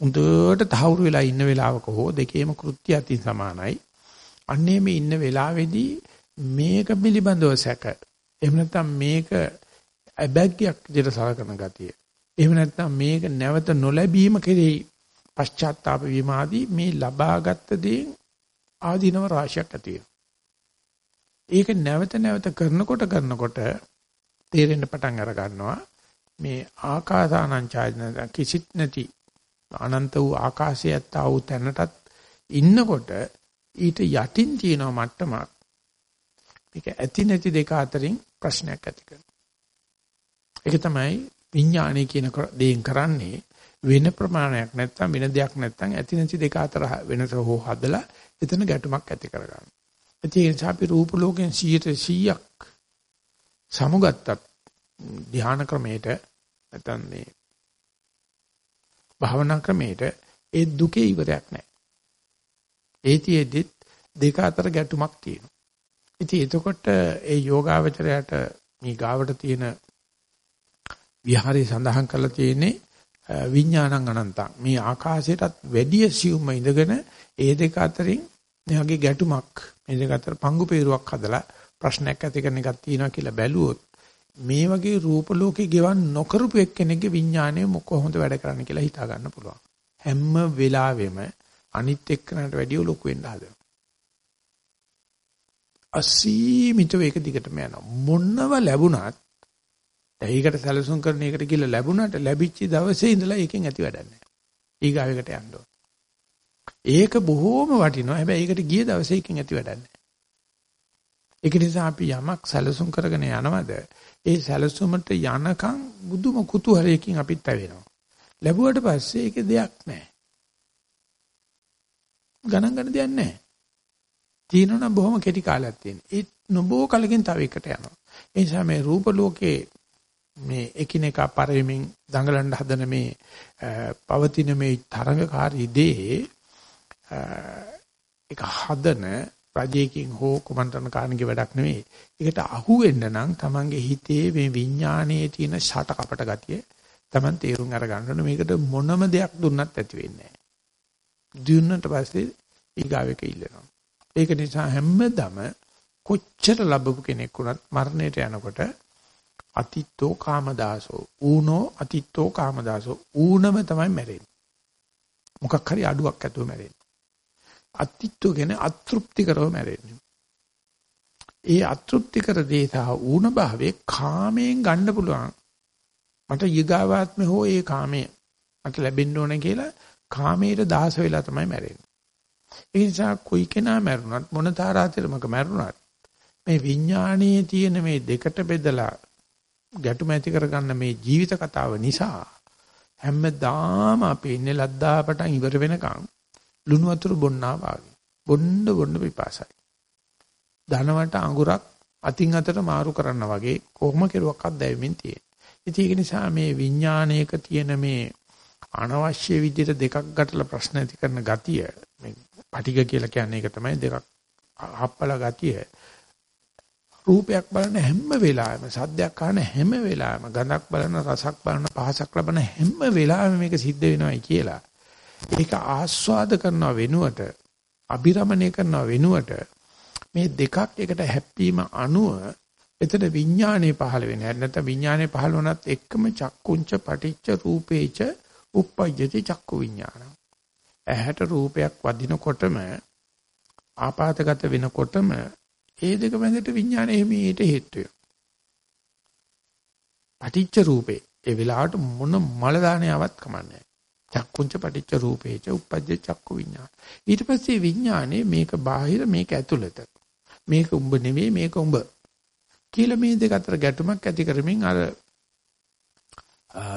[SPEAKER 1] හොඳට තහවුරු වෙලා ඉන්න වෙලාවක හෝ දෙකේම කෘත්‍ය අතින් සමානයි. අන්නේ මේ ඉන්න වෙලාවේදී මේක පිළිබඳව සැක. එහෙම නැත්නම් මේක අබැග්යක් විදිහට සලකන ගතිය. එහෙම නැත්නම් මේක නැවත නොලැබීම කෙරෙහි පශ්චාත්තාප වීම ආදී මේ ලබාගත් දේ ආධිනව රාශියක් ඇති ඒක නැවත නැවත කරනකොට කරනකොට තේරෙන්න පටන් අර ගන්නවා මේ ආකාසානං ඡායන කිසිත් නැති අනන්ත වූ ආකාශයත් ආ වූ තැනටත් ඉන්නකොට ඊට යටින් තියෙන මට්ටමක් මේක ඇති නැති දෙක අතරින් ප්‍රශ්නයක් ඇති කරනවා. ඒක තමයි විඥානය කියන දේෙන් කරන්නේ වෙන ප්‍රමාණයක් නැත්තම් වෙන දෙයක් නැත්තම් ඇති නැති දෙක අතර වෙනස හෝ හදලා එතන ගැටුමක් ඇති කරගන්න. ඒ නිසා අපි රූප ලෝකෙන් 100ක් සමුගත්තත් ධ්‍යාන ක්‍රමයට නැත්තම් මේ භාවනා ක්‍රමයට ඒ දුකේ ඉවරයක් නැහැ. ඒතිෙදිත් දෙක අතර ගැටුමක් තියෙනවා. ඉතින් එතකොට ඒ යෝගාවචරයට මේ ගාවට තියෙන විහාරේ සඳහන් කරලා තියෙන්නේ විඥානං අනන්තං. මේ ආකාශයටත් වැඩි සියුම්ම ඉඳගෙන ඒ දෙක අතරින් මේ වගේ ගැටුමක් මේ දෙක අතර පංගු peerුවක් හදලා ප්‍රශ්නයක් ඇති කරන එකක් තියෙනවා කියලා බැලුවොත් මේ වගේ රූප ලෝකේ ගෙවන් නොකරපු එක්කෙනෙක්ගේ විඥානය කොහොමද වැඩ කරන්නේ කියලා හිතා ගන්න පුළුවන්. හැම වෙලාවෙම අනිත් එක්කනට වැඩිය ලොකු වෙන්න හදනවා. අසීමිතව ඒක දිගටම යනවා. මොනව ලැබුණත් ඒකට සැලසුම් කරන එකට කියලා ලැබුණාට ලැබිච්ච දවසේ ඉඳලා ඒකෙන් ඇති වැඩක් නැහැ. ඊගාවෙකට යන්න ඕන. ඒක බොහෝම වටිනවා. හැබැයි ඒකට ගිය දවසේ එකකින් ඇති වැඩක් නැහැ. ඒක නිසා අපි යමක් සැලසුම් කරගෙන යනවද ඒ සැලසුමට යනකම් බුදුම කුතුහලයකින් අපිත් ඇවෙනවා. ලැබුවට පස්සේ ඒකේ දෙයක් නැහැ. ගණන් ගන්න දෙයක් නැහැ. තියෙනවා බොහොම කෙටි කාලයක් තියෙන. ඒ නොබෝ කලකින් තව එකට යනවා. ඒ නිසා මේ රූප ලෝකේ මේ එකිනෙකා පරිමින් දඟලන්න හදන මේ පවතින මේ තරඟකාරී දේ ඒක හදන රජයකින් හෝ කුමන්ත්‍රණ කාරණගේ වැඩක් නෙවෙයි. ඒකට අහු වෙන්න නම් Tamange හිතේ මේ විඥානයේ තියෙන ෂට කපට ගතිය Taman තේරුම් අරගන්න ඕනේ. මේකට මොනම දෙයක් දුන්නත් ඇති වෙන්නේ නැහැ. දුන්නට පස්සේ ඊගාවෙක ඉල්ලනවා. ඒක නිසා හැමදම කොච්චර ලැබපු කෙනෙක් වුණත් මරණයට යනකොට අතිත්තෝ කාමදාසෝ ඌනෝ අතිත්තෝ කාමදාසෝ ඌනම තමයි මැරෙන්නේ. මොකක් හරි අඩුවක් ඇතුව මැරෙන්නේ. අතිත්තෝ කියන්නේ අතෘප්තිකරව මැරෙන්නේ. ඒ අතෘප්තිකර දේ සහ ඌන භාවයේ කාමයෙන් ගන්න පුළුවන්. මට ඊගාවාත්ම හෝ ඒ කාමයේ මට ලැබෙන්න ඕන කියලා කාමයට දාස වෙලා තමයි මැරෙන්නේ. ඒ නිසා කොයි කෙනා මැරුණත් මොන තාරාතිරමක මැරුණත් මේ විඥානයේ තියෙන මේ දෙකට බෙදලා ගැටුම ඇති කරගන්න මේ ජීවිත කතාව නිසා හැමදාම අපි ඉන්නේ ලද්දාපටන් ඉවර වෙනකන් ලුණු වතුර බොන්නා වාගේ. බොන්න බොන්න පිපාසයි. ධනවට අඟුරක් අතින් අතට මාරු කරන්න වගේ කොහොම කෙරුවක්වත් දැවෙමින් තියෙන. ඉතින් ඒක නිසා මේ විඥානයක තියෙන මේ අනවශ්‍ය විදිහට දෙකක් ගැටලා ප්‍රශ්න ඇති කරන ගතිය මේ පටිග කියලා කියන්නේ ඒක තමයි දෙකක් හප්පල ගතිය. රූපයක් බලන හැම වෙලාවෙම සද්දයක් අහන හැම වෙලාවෙම ගඳක් බලන රසක් බලන පහසක් ලබන හැම වෙලාවෙම මේක සිද්ධ වෙනවයි කියලා. ඒක ආස්වාද කරනව වෙනුවට අභිරමණය කරනව වෙනුවට මේ දෙකක් එකට හැප්පීම අනුව එතන විඥානයේ පහළ වෙන්නේ නැත්නම් විඥානයේ පහළ වුණත් එක්කම චක්කුංච පටිච්ච රූපේච uppajjati චක්කු විඥානං. ඇහැට රූපයක් වදිනකොටම ආපాతගත වෙනකොටම ඒ දෙක මැදට විඥානය එහිමීට හේතු වෙනවා. පටිච්ච රූපේ ඒ වෙලාවට මොන මල දානයවත් කමන්නේ චක්කුංච පටිච්ච රූපේච උප්පජ්ජ චක්කු විඥාන. ඊට පස්සේ විඥානේ මේක බාහිර මේක ඇතුළත. මේක උඹ නෙවෙයි මේක උඹ. කියලා මේ දෙක අතර ගැටුමක් ඇති කරමින් අර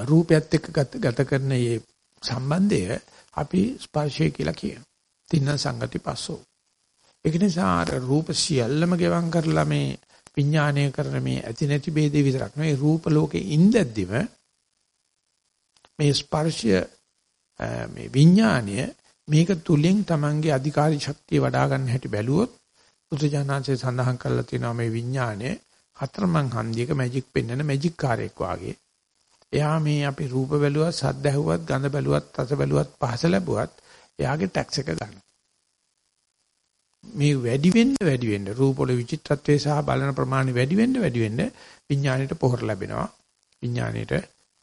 [SPEAKER 1] රූපයත් එක්ක ගත කරන මේ සම්බන්ධය අපි ස්පර්ශය කියලා කියනවා. තින්න සංගති පස්සෝ. ඒක නිසා අර රූප සියල්ලම ගෙවම් කරලා මේ විඥානය කරන මේ ඇති නැති ભેදේ විතරක් නෙවෙයි රූප ලෝකේ ඉඳද්දිම මේ ස්පර්ශය මේ විඥානය මේක තුලින් Tamange අධිකාරී ශක්තිය වඩා ගන්න හැටි බැලුවොත් බුදුජානන්සේ සඳහන් කරලා තියෙනවා මේ විඥානය හතරමං හන්දියක මැජික් පෙන්වන මැජික් කාර්යයක් වාගේ. එයා මේ අපි රූප බැලුවත්, සද්ද ඇහුවත්, ගඳ බැලුවත්, රස බැලුවත්, පහස ලැබුවත් එයාගේ ටැක්ස් එක ගන්නවා. මේ වැඩි වෙන්න වැඩි වෙන්න රූපවල විචිත්‍රත්වයේ සහ බලන ප්‍රමාණය වැඩි වෙන්න වැඩි වෙන්න විඥාණයට පොහොර ලැබෙනවා. විඥාණයට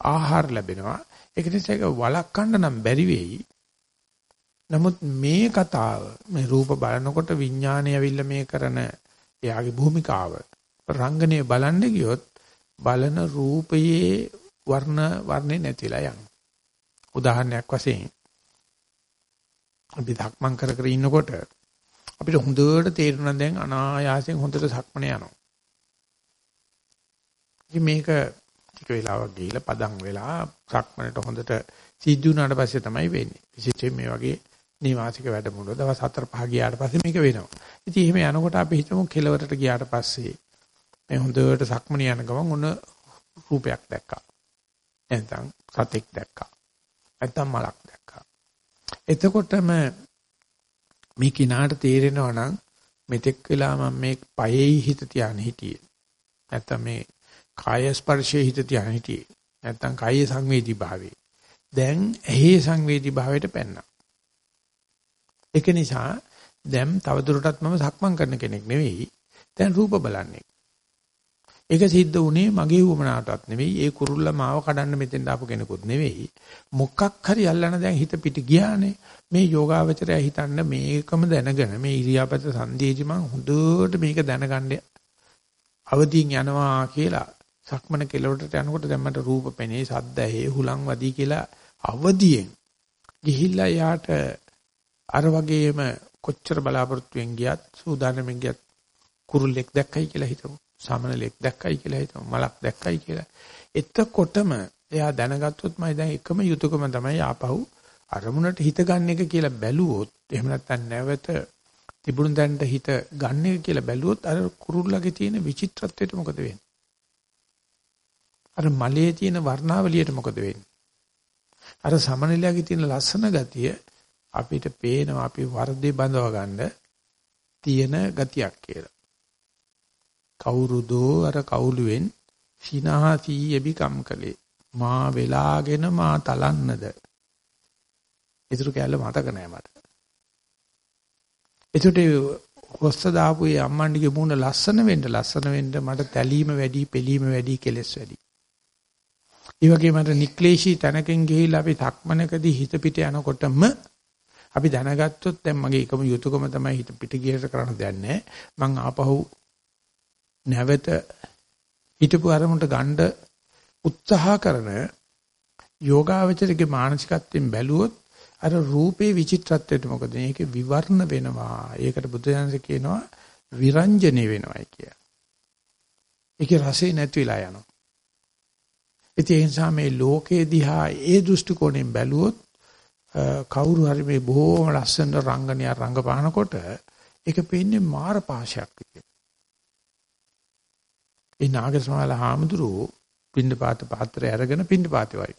[SPEAKER 1] ආහාර ලැබෙනවා. ඒක නිසා ඒක වළක්වන්න නම් බැරි වෙයි. නමුත් මේ කතාව මේ රූප බලනකොට විඥාණය ඇවිල්ලා මේ කරන එයාගේ භූමිකාව රංගනය බලන්න ගියොත් බලන රූපයේ වර්ණ වර්ණේ නැතිලා යනවා උදාහරණයක් වශයෙන් අපි ධක්මං කර කර ඉන්නකොට අපිට හොඳට තේරුණා දැන් අනායාසයෙන් හොඳට සක්මන යනවා. ඉතින් මේක ටික වෙලාවක් ගිහිලා පදම් වෙලා සක්මනට හොඳට සිද්ධ වුණාට පස්සේ තමයි වෙන්නේ. විශේෂයෙන් මේ වගේ නිවාසික වැඩමුළු දවස් 4 5 ගියාට පස්සේ මේක වෙනවා. ඉතින් එහෙම යනකොට අපි හිතමු කෙලවරට ගියාට පස්සේ මේ හොඳට සක්මන යන ගමන් ඔන්න රූපයක් දැක්කා. නැත්නම් සතෙක් දැක්කා. නැත්නම් මලක් දැක්කා. එතකොටම මේ කිනාට තේරෙනවා නම් මෙතෙක් වෙලා මම මේ පයේ හිත තියාන හිටියේ. නැත්තම් මේ කාය ස්පර්ශයේ හිත තියාන හිටියේ. නැත්තම් කාය සංවේදී භාවේ. දැන් ඇහි සංවේදී භාවයට පැන්නා. ඒක නිසා දැන් තවදුරටත් මම සක්මන් කරන කෙනෙක් නෙවෙයි. දැන් රූප බලන්නේ. ඒක සිද්ධ වුණේ මගේ වුමනාටවත් නෙවෙයි. ඒ කුරුල්ල මාව කඩන්න මෙතෙන් ආපු කෙනෙකුත් නෙවෙයි. මොකක් හරි අල්ලන දැන් හිත පිට ගියානේ. මේ යෝගාවචරය හිතන්න මේකම දැනගෙන මේ ඉරියාපත සංදේජි මං හොඳට මේක දැනගන්න අවදීන් යනවා කියලා සක්මන කෙලවරට යනකොට දැන් මට රූප පෙනේ සද්ද ඇහි හුලං වදී කියලා අවදියෙන් ගිහිල්ලා යාට අර වගේම කොච්චර බලාපොරොත්තුෙන් ගියත් සූදානම්ෙන් ගියත් කුරුල්ලෙක් දැක්කයි කියලා හිතමු. සමනලෙක් දැක්කයි කියලා හිතමු. මලක් දැක්කයි කියලා. එතකොටම එයා දැනගත්තොත් මම දැන් එකම යුතුයකම තමයි ආපහු අරමුණට හිත ගන්න එක කියලා බැලුවොත් එහෙම නැත්නම් නැවත තිබුණු දැනට හිත ගන්න එක කියලා බැලුවොත් අර කුරුල්ලගේ තියෙන විචිත්‍රත්වයට මොකද වෙන්නේ? අර මලයේ තියෙන වර්ණාවලියට මොකද වෙන්නේ? අර සමනලයාගේ තියෙන ලස්සන ගතිය අපිට පේනවා අපි වර්ධේ බඳව ගන්න තියෙන ගතියක් කියලා. කවුරුදෝ අර කවුළුවෙන් සිනහසී යබිකම් කලේ මා වෙලාගෙන මා තලන්නද. ඒතර කැල මතක නෑ මට. ඒකට හොස්ස දාපු ඒ අම්මන්ඩිගේ මූණ ලස්සන වෙන්න ලස්සන වෙන්න මට තැලීම වැඩි, පෙලීම වැඩි, කෙලස් වැඩි. ඒ වගේම අර නික්ලේශී තැනකින් ගිහිල්ලා අපි තක්මනකදී හිත පිට යනකොටම අපි දැනගත්තොත් දැන් මගේ එකම යුතුයකම තමයි හිත පිට ගියට කරන්න දෙයක් නැහැ. මං ආපහු නැවත හිතපු අරමුණට ගන්න උත්සාහ කරන යෝගාවචරයේ මානසිකත්වයෙන් බැලුවොත් අර රූපේ විචිත්‍රත්වයට මොකද මේක විවර්ණ වෙනවා. ඒකට බුදුදහමසේ කියනවා විරංජනේ වෙනවයි කිය. ඒකේ රසය නැති වෙලා යනවා. ඒ නිසා මේ ලෝකේ දිහා ඒ දෘෂ්ටි කෝණයෙන් බැලුවොත් කවුරු හරි මේ බොහොම ලස්සන රංගනය රංගපානකොට ඒක පේන්නේ මාර පාශයක් විදියට. ඒ නාගසමාල හාමුදුරුවෝ පින්නපාත පාත්‍රය අරගෙන පින්නපාතේ වයි.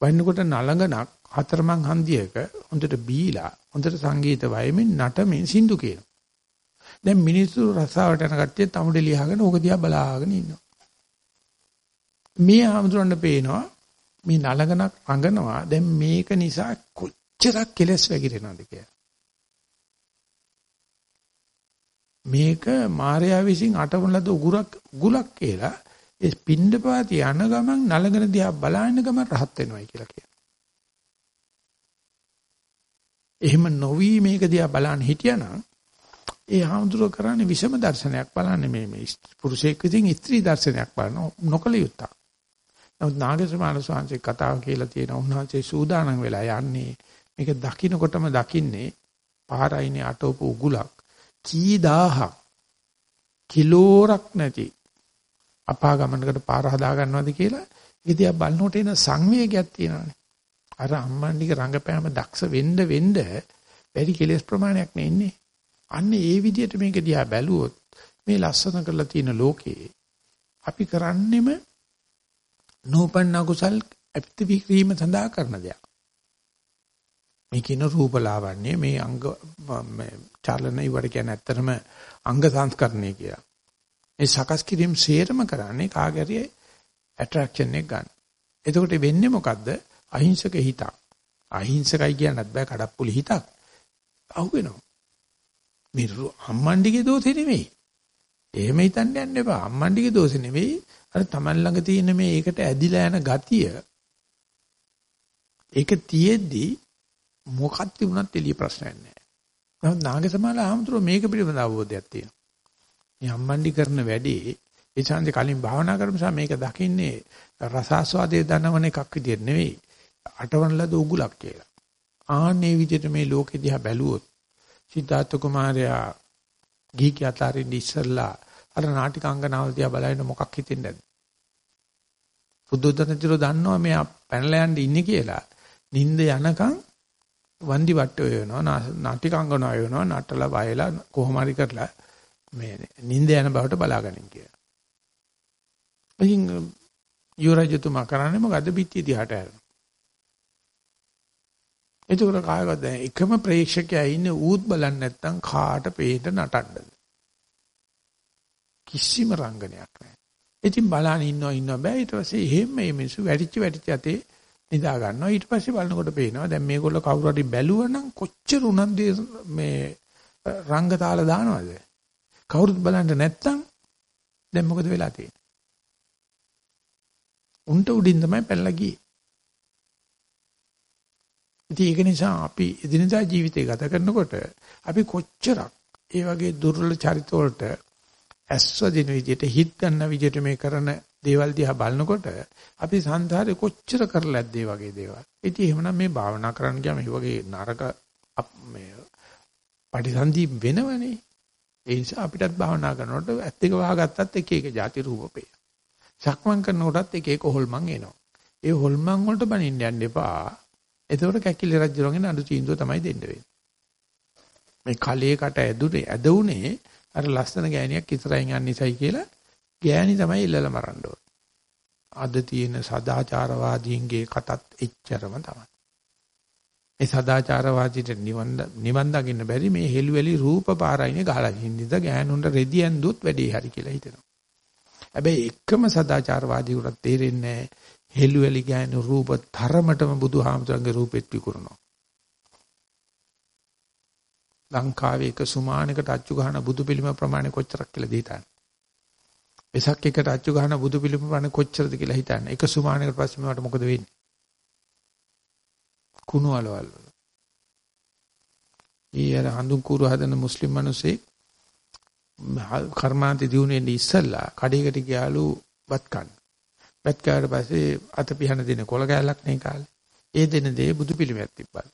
[SPEAKER 1] වයින්නකොට නලඟනක් හතරමං හන්දියක හොඳට බීලා හොඳට සංගීත වයමින් නටමින් සින්දු කියනවා. දැන් මිනිස්සු රසාවට යන කට්ටිය තමුඩේ ලියහගෙන ඕක දිහා බලාගෙන ඉන්නවා. මේ හාමුදුරන්ට පේනවා මේ නලගනක් අඟනවා දැන් මේක නිසා කොච්චරක් කෙලස් වැగిරෙනවද කියලා. මේක මාර්යා විසින් අටවන ලද උගුරක් උගුලක් කියලා ඒ පින්ඩපාති යන ගමන් නලගන දිහා බලාගෙන ගමන් රහත් වෙනවයි කියලා කියනවා. එහෙම නොවි මේක දිහා බලන්න හිටියානම් ඒ හාමුදුරුව කරන්නේ විෂම දර්ශනයක් බලන්නේ මේ මේ පුරුෂයෙක් විසින් ස්ත්‍රී දර්ශනයක් බලන නොකල යුත්තක්. නමුත් නාගසමාන ස්වාමීන් කතාව කියලා තියෙනවා. උන්වහන්සේ සූදානම් වෙලා යන්නේ මේක දකින්නකොටම දකින්නේ පාරයිනේ අටවපු උගුලක් කී දහහක් කිලෝරක් නැති අපා ගමනකට පාර හදා ගන්නවද කියලා ඉතියා බලනකොට එන සංවේගයක් තියෙනවානේ. අර අම්මන්ඩික රංගපෑම දක්ෂ වෙන්න වෙන්න වැඩි කෙලස් ප්‍රමාණයක් නේ ඉන්නේ. අන්න ඒ විදිහට මේක දිහා බැලුවොත් මේ ලස්සන කරලා තියෙන ලෝකේ අපි කරන්නෙම නූපන්න කුසල් ඇප්තිවීම සඳහා කරන දෙයක්. මේ කියන රූපලාවන්‍ය මේ අංග චලන ඉවර කියන්නේ ඇත්තටම අංග සංස්කරණය කියලා. මේ සකස් කිරීම සේරම කරන්නේ කාගරියේ ඇට්‍රැක්ෂන් එක ගන්න. එතකොට වෙන්නේ මොකද්ද? අහිංසක හිතක්. අහිංසකයි කියන්නත් බෑ කඩප්පුලි හිතක්. අහුවෙනවා. මේ අම්මණ්ඩිගේ දෝෂේ නෙමෙයි. එහෙම හිතන්න යන්න එපා. අම්මණ්ඩිගේ දෝෂේ නෙමෙයි. අර Taman ළඟ තියෙන මේ ඒකට ඇදිලා යන ගතිය ඒක තියෙද්දි මොකක් තිබුණත් එළිය ප්‍රශ්නයක් නැහැ. නමුත් නාගසමාල ආමතුරු මේක පිළිබඳ අවබෝධයක් තියෙනවා. මේ අම්මන්ඩි කරන වැඩේ ඒ ඡන්දේ කලින් භාවනා කරපු නිසා මේක දකින්නේ රසාස්වාදයේ දනවන එකක් විදිහට නෙවෙයි. අටවන ලද උගුලක් කියලා. ආන්නේ විදිහට මේ ලෝකෙ දිහා බැලුවොත් සිද්ධාර්ථ කුමාරයා ගිහි අතරින් ඉස්සල්ලා අර නාටිකාංගනාවල් දිහා බලන මොකක් හිතෙන්නේ නැද්ද? බුදුදහමතිරෝ දන්නවා මෙයා පැනලා යන්න ඉන්නේ කියලා. නිින්ද යනකම් වන්දි වට්ටෝ වෙනවා නාටිකාංගනාව වෙනවා නටලා වයලා කොහොම හරි කරලා මේ නිින්ද යන බවට බලාගනින් කියලා. ඉතින් යුරජතුමා කරන්නේ මොකද පිටිය දිහාට හැරෙනවා. එතකොට කායවත් දැන් එකම ප්‍රේක්ෂකයා ඉන්නේ ඌත් බලන්නේ නැත්නම් කාට පේට නටන්නද? කිසිම රංගනයක් නැහැ. ඉතින් බලන්න ඉන්නවා ඉන්නවා බෑ ඊට පස්සේ එහෙම මේ මිනිස්සු වැටිච්ච වැටිච්ච අතේ නිදා ගන්නවා. ඊට පස්සේ බලනකොට පේනවා දැන් මේගොල්ලෝ කවුරු හරි බැලුවනම් කොච්චර උනන්ද මේ රංග තාල දානවද? කවුරුත් බලන්න නැත්තම් දැන් මොකද වෙලා තියෙන්නේ? උන්ට උඩින් තමයි පැනලා ගියේ. ඉතින් ඒක නිසා අපි එදිනදා ජීවිතය ගත කරනකොට අපි කොච්චරක් ඒ වගේ දුර්වල චරිත වලට ඇස්වදින විදිහට හිත ගන්න විදිහට මේ කරන දේවල් දිහා බලනකොට අපි සංසාරේ කොච්චර කරලාද ඒ වගේ දේවල්. ඉතින් එහෙමනම් මේ භාවනා කරන්න ගියාම මේ වගේ නරක මේ පටිසන්ධි වෙනවනේ. ඒ නිසා අපිටත් භාවනා කරනකොට ඇත්ත එක වහගත්තත් එක එක ಜಾති රූප සක්මන් කරනකොටත් එක එක හොල්මන් එනවා. ඒ හොල්මන් වලට බනින්න යන්න එපා. එතකොට කැකිලි රජුරන්ගේ නඩු තීන්දුව තමයි දෙන්න වෙන්නේ. මේ කලයකට ඇදුනේ ඇදුනේ අර ලස්සන ගෑණියක් ඉස්සරහින් යන්න ඉසයි කියලා ගෑණි තමයි ඉල්ලලා මරන්න ඕන. අද තියෙන සදාචාරවාදීන්ගේ කතත් එච්චරම තමයි. මේ සදාචාරවාදීට නිවන් නිවන් දකින්න බැරි මේ හෙළුවෙලි රූප පාරයිනේ ගහලා හින්දිද ගෑනුන්ට රෙදි ඇන්දුවොත් වැඩේ හරි කියලා හිතෙනවා. හැබැයි එකම සදාචාරවාදීකට තේරෙන්නේ හෙළුවෙලි ගෑනු රූප තරමටම බුදුහාමුදුරන්ගේ රූපෙත් විකුණනවා. ලංකාවේ එක සුමානකට අච්චු ගහන බුදු පිළිම ප්‍රමාණය කොච්චරක් කියලා දීතන. වෙසක් එකට අච්චු ගහන බුදු පිළිම ප්‍රමාණය කොච්චරද කියලා හිතන්න. එක සුමානකට පස්සේ මට මොකද වෙන්නේ? කුණු වලවල්. ඊයර හඳුන් කුරු හදන මුස්ලිම් මිනිස්සේ කර්මාන්තේ දිනුනේ ඉස්සල්ලා කඩේකට ගියාලු බත් කන්න. බත් කාට පස්සේ අත පිහන දෙන කොල කෑල්ලක් නේ කාලේ. ඒ දෙන දේ බුදු පිළිමයක් තිබ්බා.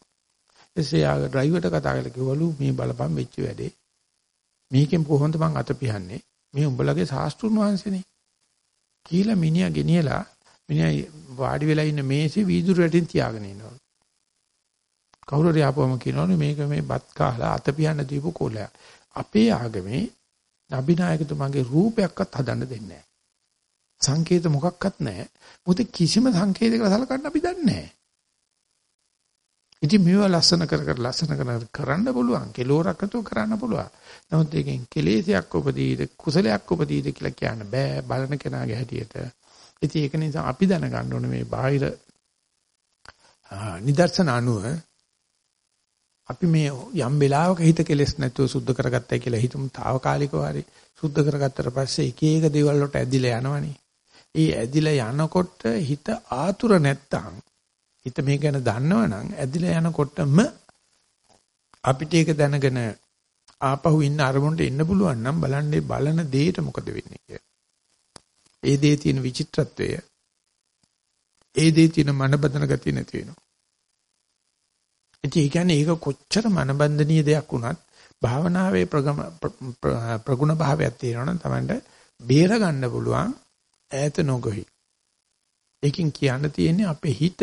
[SPEAKER 1] එසේ ආ ඩ්‍රයිවර්ට කතා කරලා කිව්වලු මේ බලපන් වෙච්ච වැඩේ. මේකෙන් කොහොමද මං අත පිහන්නේ? මේ උඹලගේ ශාස්ත්‍රුන් වහන්සේනේ. කියලා මිනිහා ගෙනියලා මිනිහා වාඩි වෙලා ඉන්න මේසේ වීදුරු රැටින් තියාගෙන ඉන්නවා. කවුරු හරි ආපුවම කියනවනේ මේක මේ බත් කාලා අත පිහන්න දීපු කොලයක්. අපේ ආගමේ අභිනායකතුමාගේ රූපයක්වත් හදන්න දෙන්නේ නැහැ. සංකේත මොකක්වත් නැහැ. මොකද කිසිම සංකේතයකට සලකන්න අපි දන්නේ නැහැ. ඉතින් මේවා ලස්සන කර කර ලස්සන කර කරන්න පුළුවන්. කෙලෝරකතු කරන්න පුළුවන්. නමුත් ඒකෙන් කෙලෙසයක් උපදීද කුසලයක් උපදීද කියලා කියන්න බෑ බලන කෙනාගේ හැටියට. ඉතින් ඒක නිසා අපි දැනගන්න ඕනේ මේ බාහිර නිදර්ශන අනුව අපි මේ යම් වෙලාවක හිත කෙලස් නැතුව සුද්ධ කරගත්තයි කියලා හිතමු తాවකාලිකව හරි සුද්ධ කරගත්තට පස්සේ එක එක දේවල් වලට ඇදිලා යනවනේ. ඒ ඇදිලා යනකොට හිත ආතුර නැත්තම් හිත මේ ගැන දන්නවනම් ඇදිලා යනකොටම අපිට ඒක දැනගෙන ආපහු ඉන්න අරමුණට එන්න පුළුවන් නම් බලන්නේ බලන දෙයට මොකද වෙන්නේ කියලා. ඒ දේ තියෙන විචිත්‍රත්වය ඒ දේ තියෙන මනබදන ගතිය නැති වෙනවා. ඒ කියන්නේ ඒක කොච්චර මනබන්ධනීය දෙයක් වුණත් භාවනාවේ ප්‍රගුණ භාවයක් තියෙනවනම් Tamanට බේර ගන්න පුළුවන් ඈත නොගොහි. ඒකෙන් කියන්න තියෙන්නේ අපේ හිත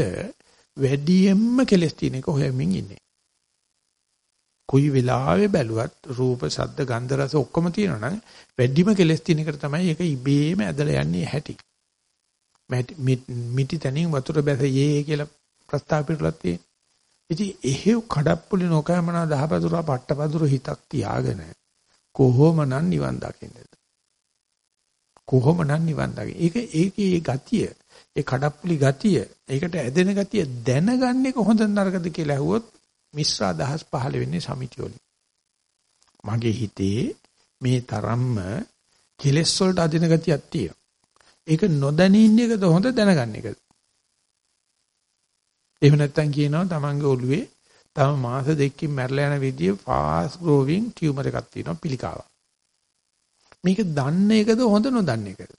[SPEAKER 1] වැඩියෙන්ම කෙලස් තියෙන එක හොයමින් ඉන්නේ. කොයි වෙලාවෙ බැලුවත් රූප, ශබ්ද, ගන්ධ, රස ඔක්කොම තියෙනවා නම් වැඩිම කෙලස් තියෙන එකට තමයි ඒක ඉබේම ඇදලා යන්නේ හැටි. මිටි තනින් වතුර බැසයේ කියලා ප්‍රස්තාව පිටුලක් තියෙන. ඉතින් එහෙව් කඩප්පුලි නොකෑමනා දහපදුරා පට්ටපදුර හිතක් තියාගෙන කොහොමනම් නිවන් දකින්නද? කොහොමනම් නිවන් දකින්නේ? ඒක ඒකේ ගතිය ඒ කඩප්පුලි ගතිය, ඒකට ඇදෙන ගතිය දැනගන්නේ කොහොමද නරකද කියලා ඇහුවොත් මිශ්‍ර අදහස් පහළ වෙන්නේ සමිතිය වලින්. මගේ හිතේ මේ තරම්ම කෙලෙස් වලට අදින ගතියක් තියෙනවා. ඒක නොදැනී ඉන්න එකද හොඳ දැනගන්න එකද? එහෙම නැත්නම් කියනවා තමන්ගේ ඔළුවේ තම මාස දෙකකින් මැරලා යන විදිය ෆාස්ට් ග්‍රෝවිං ටියුමර් එකක් තියෙනවා පිළිකාවක්. මේක දන්න එකද හොඳ නොදන්න එකද?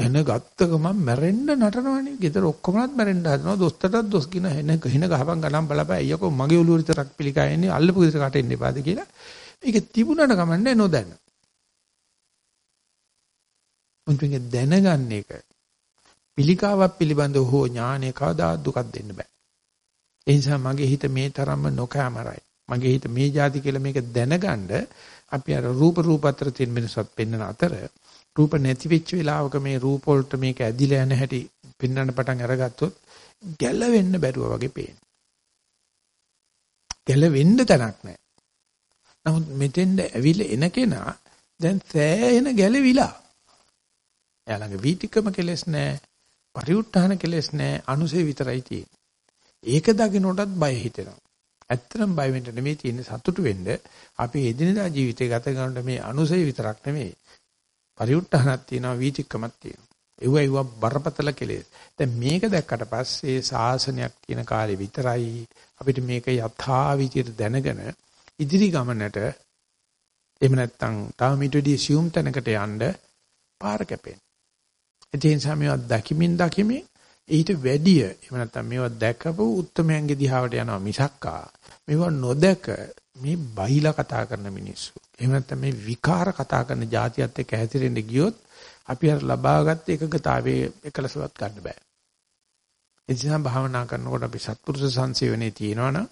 [SPEAKER 1] දැනගත්ත ගමන් මැරෙන්න නටනවනේ. ගෙදර ඔක්කොමත් මැරෙන්න හදනවා. දොස්තරටත් දොස් කියන හෙන හින ගහපන් ගණන් බලපෑ. අයියකෝ මගේ ඔළුව විතරක් පිළිකා එන්නේ අල්ලපු ගෙදර කටෙන්න එපාද කියලා. ඒක තිබුණාට කමන්නේ නොදැන. මුන්තුගේ දැනගන්න එක පිළිකාවක් පිළිබඳව හෝ ඥානය කවදා දුකක් දෙන්න බෑ. ඒ නිසා මගේ හිත මේ තරම්ම නොකෑමරයි. මගේ හිත මේ જાති කියලා මේක දැනගන්න අපි අර රූප රූප අතර තියෙන වෙනසත් පෙන්වන අතර රූප නැති වෙච්ච වෙලාවක මේ රූප වලට මේක ඇදිලා යන හැටි පින්නන්න පටන් අරගත්තොත් ගැලවෙන්න බැරුව වගේ පේන. ගැලවෙන්න තැනක් නැහැ. නමුත් මෙතෙන්ද ඇවිල්ලා එන කෙනා දැන් සෑහෙන ගැලවිලා. එයා ළඟ වීතිකම කෙලෙස් නැහැ. පරිඋත්ථාන කෙලෙස් නැහැ. අනුසේ විතරයි තියෙන්නේ. ඒක දකින්නටත් බය හිතෙනවා. ඇත්තටම බය වෙන්න නෙමෙයි තියෙන්නේ සතුටු වෙන්න. අපි එදිනදා ජීවිතේ ගත කරනකොට මේ අනුසේ විතරක් නෙමෙයි. පරිඋත්ථානක් තියෙනවා වීතිකමක් තියෙනවා. ඒව ඒව බරපතල කෙලෙස්. දැන් මේක දැක්කට පස්සේ සාසනයක් තියෙන කාලේ විතරයි අපිට මේක යථා විදියට දැනගෙන ඉදිරි ගමනට එහෙම නැත්නම් තව මිටදී සියුම් තැනකට යන්න පාර කැපෙන්නේ. ඒ නිසා මේවා දකිමින් දකිමින් ඊට වැඩිය එහෙම නැත්නම් මේවා දැකපු උත්තරමයන්ගේ දිහාවට යනවා මිසක්කා මේවා නොදැක මේ බයිලා කතා කරන මිනිස්සු. එහෙම නැත්නම් මේ විකාර කතා කරන જાතියත් එක්ක හැතිරෙන්න ගියොත් අපි අර ලබාගත් එකගතාවයේ එකලසවත් ගන්න බෑ. ඒ නිසා භාවනා කරනකොට අපි සත්පුරුෂ සංසේවනේ තියෙනවනම්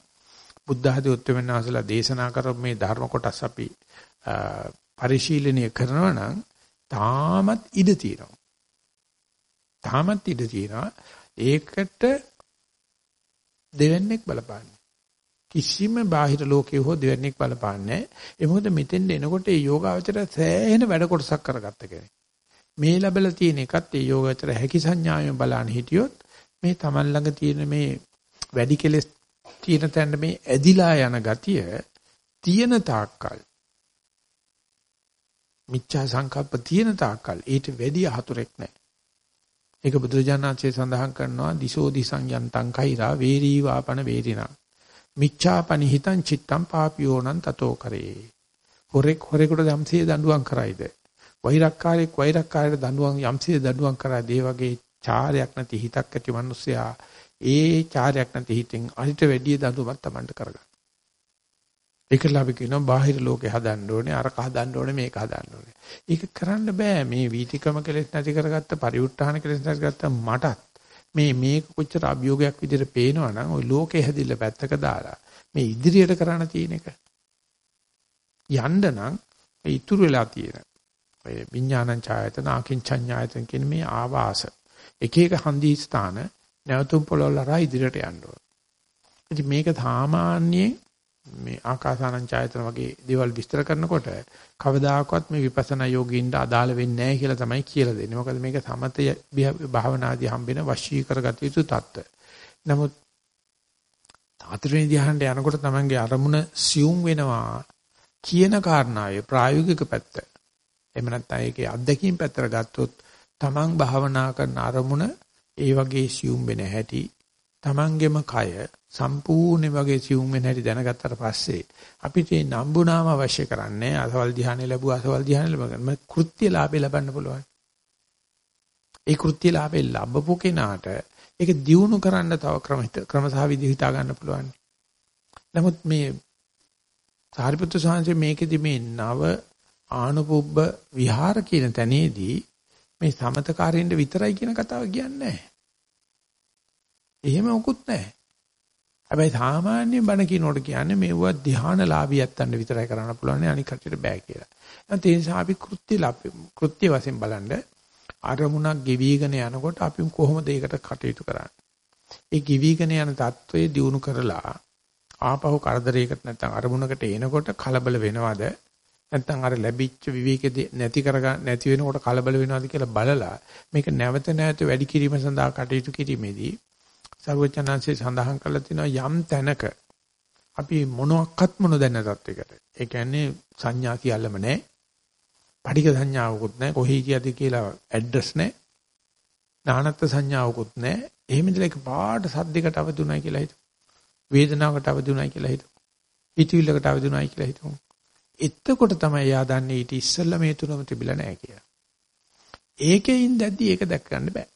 [SPEAKER 1] බුද්ධ ආදී උත්තරමන් වහන්සේලා දේශනා කරපු මේ ධර්ම කොටස් අපි පරිශීලනය කරනවා නම් තාමත් ඉඩ තියෙනවා. තාමත් ඉඩ තියෙනවා. ඒකට දෙවන්නේක් බලපාන්නේ. කිසිම බාහිර ලෝකයේ හෝ දෙවන්නේක් බලපාන්නේ නැහැ. ඒ මොකද මෙතෙන්ද එනකොට මේ යෝගාවචර සෑහෙන වැඩ කොටසක් කරගත්ත කෙනෙක්. මේ ලැබලා තියෙන එකත් ඒ යෝගාවචර හැකි සංඥාවෙන් බලන්න හිටියොත් මේ Taman ළඟ තියෙන මේ වැඩි කෙලස් තියෙන තැන මේ ඇදිලා යන ගතිය තියෙන තාක්කල් මිච්ඡා සංකල්ප තියෙන තාක්කල් ඊට වැඩි අහතුරෙක් නැහැ. ඒක බුදුරජාණන්සේ සඳහන් කරනවා දිසෝ දිසං යන්තං කෛරා වේරී වාපන වේරිනා. මිච්ඡාපනි හිතං චිත්තං පාපියෝනං තතෝ කරේ. හොරෙක් හොරෙකුට යම්සේ දඬුවම් කරයිද? වෛරක්කාරයෙක් වෛරක්කාරයට දඬුවම් යම්සේ දඬුවම් කරාද? ඒ වගේ චාරයක් නැති හිතක් ඇති මිනිස්සයා ඒ චාරයක් නැති හිතෙන් අනිට වැඩි දඬුවමක් Tamanට කරගන්න. ඒකල අපි කියනවා බාහිර ලෝකේ හදන්න ඕනේ අරක හදන්න ඕනේ මේක හදන්න ඕනේ. ඒක කරන්න බෑ මේ වීතිකම කෙලෙස් නැති කරගත්ත පරිඋත් ทาน කෙලෙස් නැති කරගත්ත මටත් මේ මේක කොච්චර අභියෝගයක් විදිහට පේනවා නම් ওই ලෝකේ හැදිල්ල පැත්තක දාලා මේ ඉදිරියට කරන්න තියෙන එක. යන්න නම් ඒ ඉතුරු වෙලා තියෙන. ඔය විඥානං ඡායතන අකින්චඤ්ඤායතන කියන මේ ආවාස. එක එක හන්දි ස්ථාන නැවතුම් පොළවල් හරහා ඉදිරියට යන්න ඕන. ඉතින් මේක සාමාන්‍යයෙන් මේ ආකාසානං ඡායතන වගේ දේවල් විස්තර කරනකොට කවදාකවත් මේ විපස්සනා යෝගීන්ට අදාළ වෙන්නේ නැහැ කියලා තමයි කියලා දෙන්නේ. මොකද මේක සමතය භාවනාදී හම්බෙන වශී කරගත යුතු தত্ত্ব. නමුත් තාත්‍රණ ධ්‍යානට යනකොට තමන්ගේ අරමුණ සියුම් වෙනවා කියන කාරණාවේ ප්‍රායෝගික පැත්ත. එහෙම නැත්නම් ඒකේ අත්දැකීම් පැත්තට ගත්තොත් තමන් භාවනා කරන අරමුණ ඒ වගේ සියුම් වෙන හැටි තමන්ගේම කය සම්පූර්ණ වගේ සිවුම් වෙන හැටි දැනගත්තට පස්සේ අපිට මේ නම්බුනාම අවශ්‍ය කරන්නේ අසවල් ධ්‍යානෙ ලැබුවා අසවල් ධ්‍යානෙ ලැබුවා කෘත්‍ය ලාභේ ලබන්න පුළුවන්. ඒ කෘත්‍ය ලාභේ ලැබපු කෙනාට ඒක දියුණු කරන්න තව ක්‍රම ක්‍රම සහ විදි හිතා ගන්න පුළුවන්. නමුත් මේ සාරිපුත්‍ර සාංශේ මේකෙදි මේ නව ආනුපුබ්බ විහාර කියන තැනේදී මේ සමතකාරින්ද විතරයි කියන කතාව කියන්නේ නැහැ. එහෙම මොකුත් නැහැ. හැබැයි සාමාන්‍ය බණ කියනකොට කියන්නේ මේවා ධානලාභී යත්තන්න විතරයි කරන්න පුළුවන් අනික කටියට බෑ කියලා. ඒ නිසා අපි කෘත්‍ය කෘත්‍ය වශයෙන් බලන්න අරමුණක් ගෙවිගෙන යනකොට අපි කොහොමද ඒකට කටයුතු කරන්නේ? ඒ ගෙවිගෙන යන தત્ත්වයේ දිනු කරලා ආපහු කරදරයකට නැත්නම් අරමුණකට එනකොට කලබල වෙනවද? නැත්නම් අර ලැබිච්ච විවේකෙදී නැති කරගන්න නැති වෙනකොට කලබල වෙනවද කියලා බලලා මේක නැවත නැවත වැඩි කිරීම සඳහා කටයුතු කිරීමේදී සර්වචනංශේ සඳහන් කරලා තිනවා යම් තැනක අපි මොනක්වත් මොන දැන තත්යකට. ඒ කියන්නේ සංඥා කියලාම නැහැ. පටික සංඥාවකුත් නැහැ. කොහේ කියද කියලා ඇඩ්‍රස් නැහැ. නානත්ත් සංඥාවකුත් නැහැ. එහෙම ඉඳලා එක පාට සද්දයකට අවදුණයි කියලා හිතමු. වේදනාවකට අවදුණයි කියලා හිතමු. හිතවිල්ලකට අවදුණයි කියලා හිතමු. එතකොට තමයි යා දන්නේ ඊට ඉස්සෙල්ලා මේ තුනම තිබිලා නැහැ කියලා. ඒකෙන් දැද්දි ඒක දැක් ගන්න බෑ.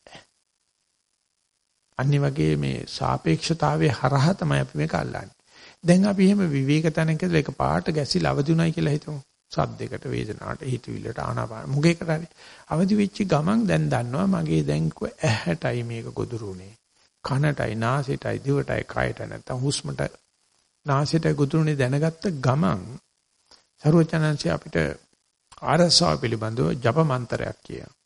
[SPEAKER 1] අනිත් වගේ මේ සාපේක්ෂතාවයේ හරහා තමයි අපි මේක අල්ලන්නේ. දැන් අපි එහෙම විවේක තැනකද එක පාට ගැසිලා අවදිුණයි කියලා හිතමු. සද්දයකට වේදනාවට හිතවිල්ලට ආනාපාන මුගේකට හරි අවදි වෙච්ච ගමන් දැන් දන්නවා මගේ දැන් ඇහැටයි මේක ගොදුරුනේ. කනටයි නාසයටයි දිවටයි කයට නැත්තම් හුස්මට නාසයටයි ගොදුරුනේ දැනගත්ත ගමන් සරුවචනංශي අපිට ආරසාව පිළිබඳව ජප මන්ත්‍රයක් කියනවා.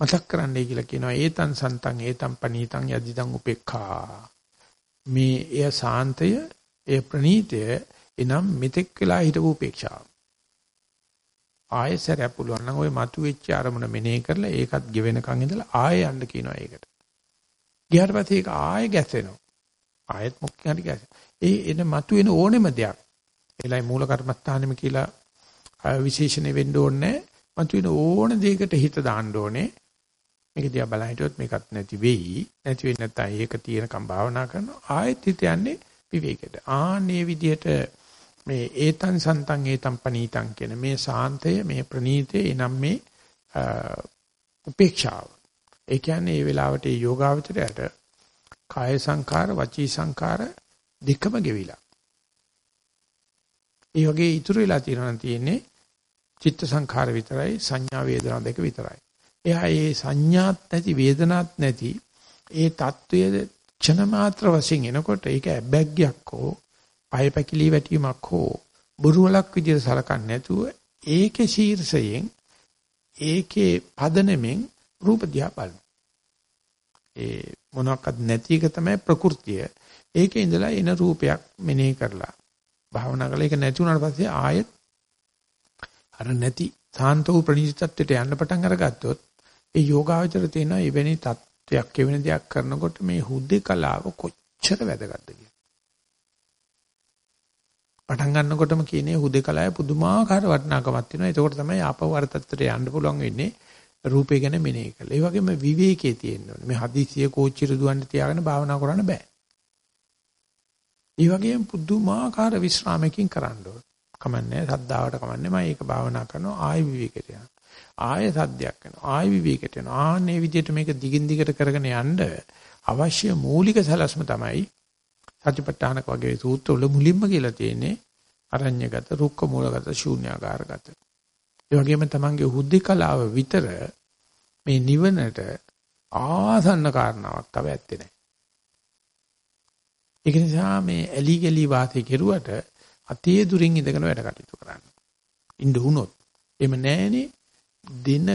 [SPEAKER 1] මතක් කරන්නයි කියලා කියනවා ඒතං සන්තං ඒතං පනීතං යදිදං උපේක්ඛා මේ එය සාන්තය එය ප්‍රණීතය එනම් මෙතෙක් වෙලා හිටපු උපේක්ෂාව ආයෙසරයක් පුළුවන් නම් ওই මතුවෙච්ච අරමුණ මෙනෙහි කරලා ඒකත් ගෙවෙනකන් ඉඳලා ආයෙ යන්න කියනවා ඒකට. ගියාට පස්සේ ඒක ආයෙ ගැසෙනවා. ආයෙත් මොකක් හරි ගැසෙනවා. ඒ එන මතුවෙන ඕනෙම දෙයක්. එලයි මූල කර්මස්ථානෙම කියලා විශේෂණෙ වෙන්න ඕනේ. මතුවෙන ඕන දෙයකට හිත දාන්න ඕනේ. මේක දිහා බලන් හිටියොත් මේකත් නැති වෙයි. නැති වෙන්නේ නැත්නම් ඒක තියෙනකම් භාවනා කරනවා. ආයෙත් හිත යන්නේ විවේකයට. ආන්නේ විදිහට මේ ඒතං සන්තං ඒතං පනීතං කියන මේ සාන්තය මේ ප්‍රනීතය එනම් මේ උපේක්ෂාව. ඒ කියන්නේ මේ වෙලාවට මේ යෝගාවචරයට කාය සංකාර වචී සංකාර දෙකම ගෙවිලා. ඒ වගේ ඉතුරු වෙලා තියෙනවා තියෙන්නේ චිත්ත සංඛාර විතරයි සංඥා වේදනා දෙක විතරයි. එයා ඒ සංඥාත් නැති වේදනාත් නැති ඒ தત્ත්වයේ ක්ෂණ මාත්‍ර වශයෙන් එනකොට ඒක ඇබ්බැග්යක් හෝ පය පැකිලි වැටීමක් හෝ බුරුවලක් විදිහට සලකන්නේ නැතුව ඒකේ ශීර්ෂයෙන් ඒකේ පදනමෙන් රූප දිහා බලන ඒ මොනක්වත් නැති එක තමයි ප්‍රകൃතිය. ඒකේ ඉඳලා එන රූපයක් මෙනෙහි කරලා. භාවනා කරලා ඒක නැති වුණාට පස්සේ ආයෙත් අර නැති සාන්ත වූ ප්‍රණීත ත්‍ත්වයට යන්න පටන් අරගත්තොත් ඒ යෝගාවචර තියෙන එවැනි තත්වයක් එවැනි දෙයක් කරනකොට මේ හුදේකලාව කොච්චර වැදගත්ද කියලා. පටන් ගන්නකොටම කියන්නේ හුදේකලාවේ පුදුමාකාර වටිනාකමක් තියෙනවා. ඒකෝට තමයි ආපව අර තත්ත්වයට යන්න පුළුවන් වෙන්නේ. රූපේ ගැන මෙනෙහි කළා. ඒ වගේම විවේකයේ තියෙන්න ඕනේ. මේ හදිසිය කෝච්චියට දුවන්න තියාගෙන භාවනා කරන්න බෑ. ඒ වගේම පුදුමාකාර විශ්‍රාමයකින් කරන්න ඕනේ. කමන්නේ සද්දාවට කමන්නේ මම ඒක භාවනා කරනවා ආය විවේකයට යනවා. ආය සද්දයක් වෙනවා. ආය විවේකයට යනවා. ආන්නේ විදිහට මේක දිගින් දිගට කරගෙන යන්න අවශ්‍ය මූලික සලස්ම තමයි සතිපට්ඨානක වගේ සූත්‍රවල මුලින්ම කියලා තියෙන්නේ අරඤ්‍යගත, රුක්ක මූලගත, ශූන්‍යාකාරගත. ඒ වගේම තමන්ගේ හුද්ධිකලාව විතර මේ නිවනට ආසන්න කාරණාවක් තව ඇත්තේ නැහැ. ඒක නිසා මේ ඇලි ගලි වාතේ කෙරුවට අතේ දුරින් ඉඳගෙන වැඩ කටයුතු කරන්න. ඉන්න උනොත් එමෙ නෑනේ දින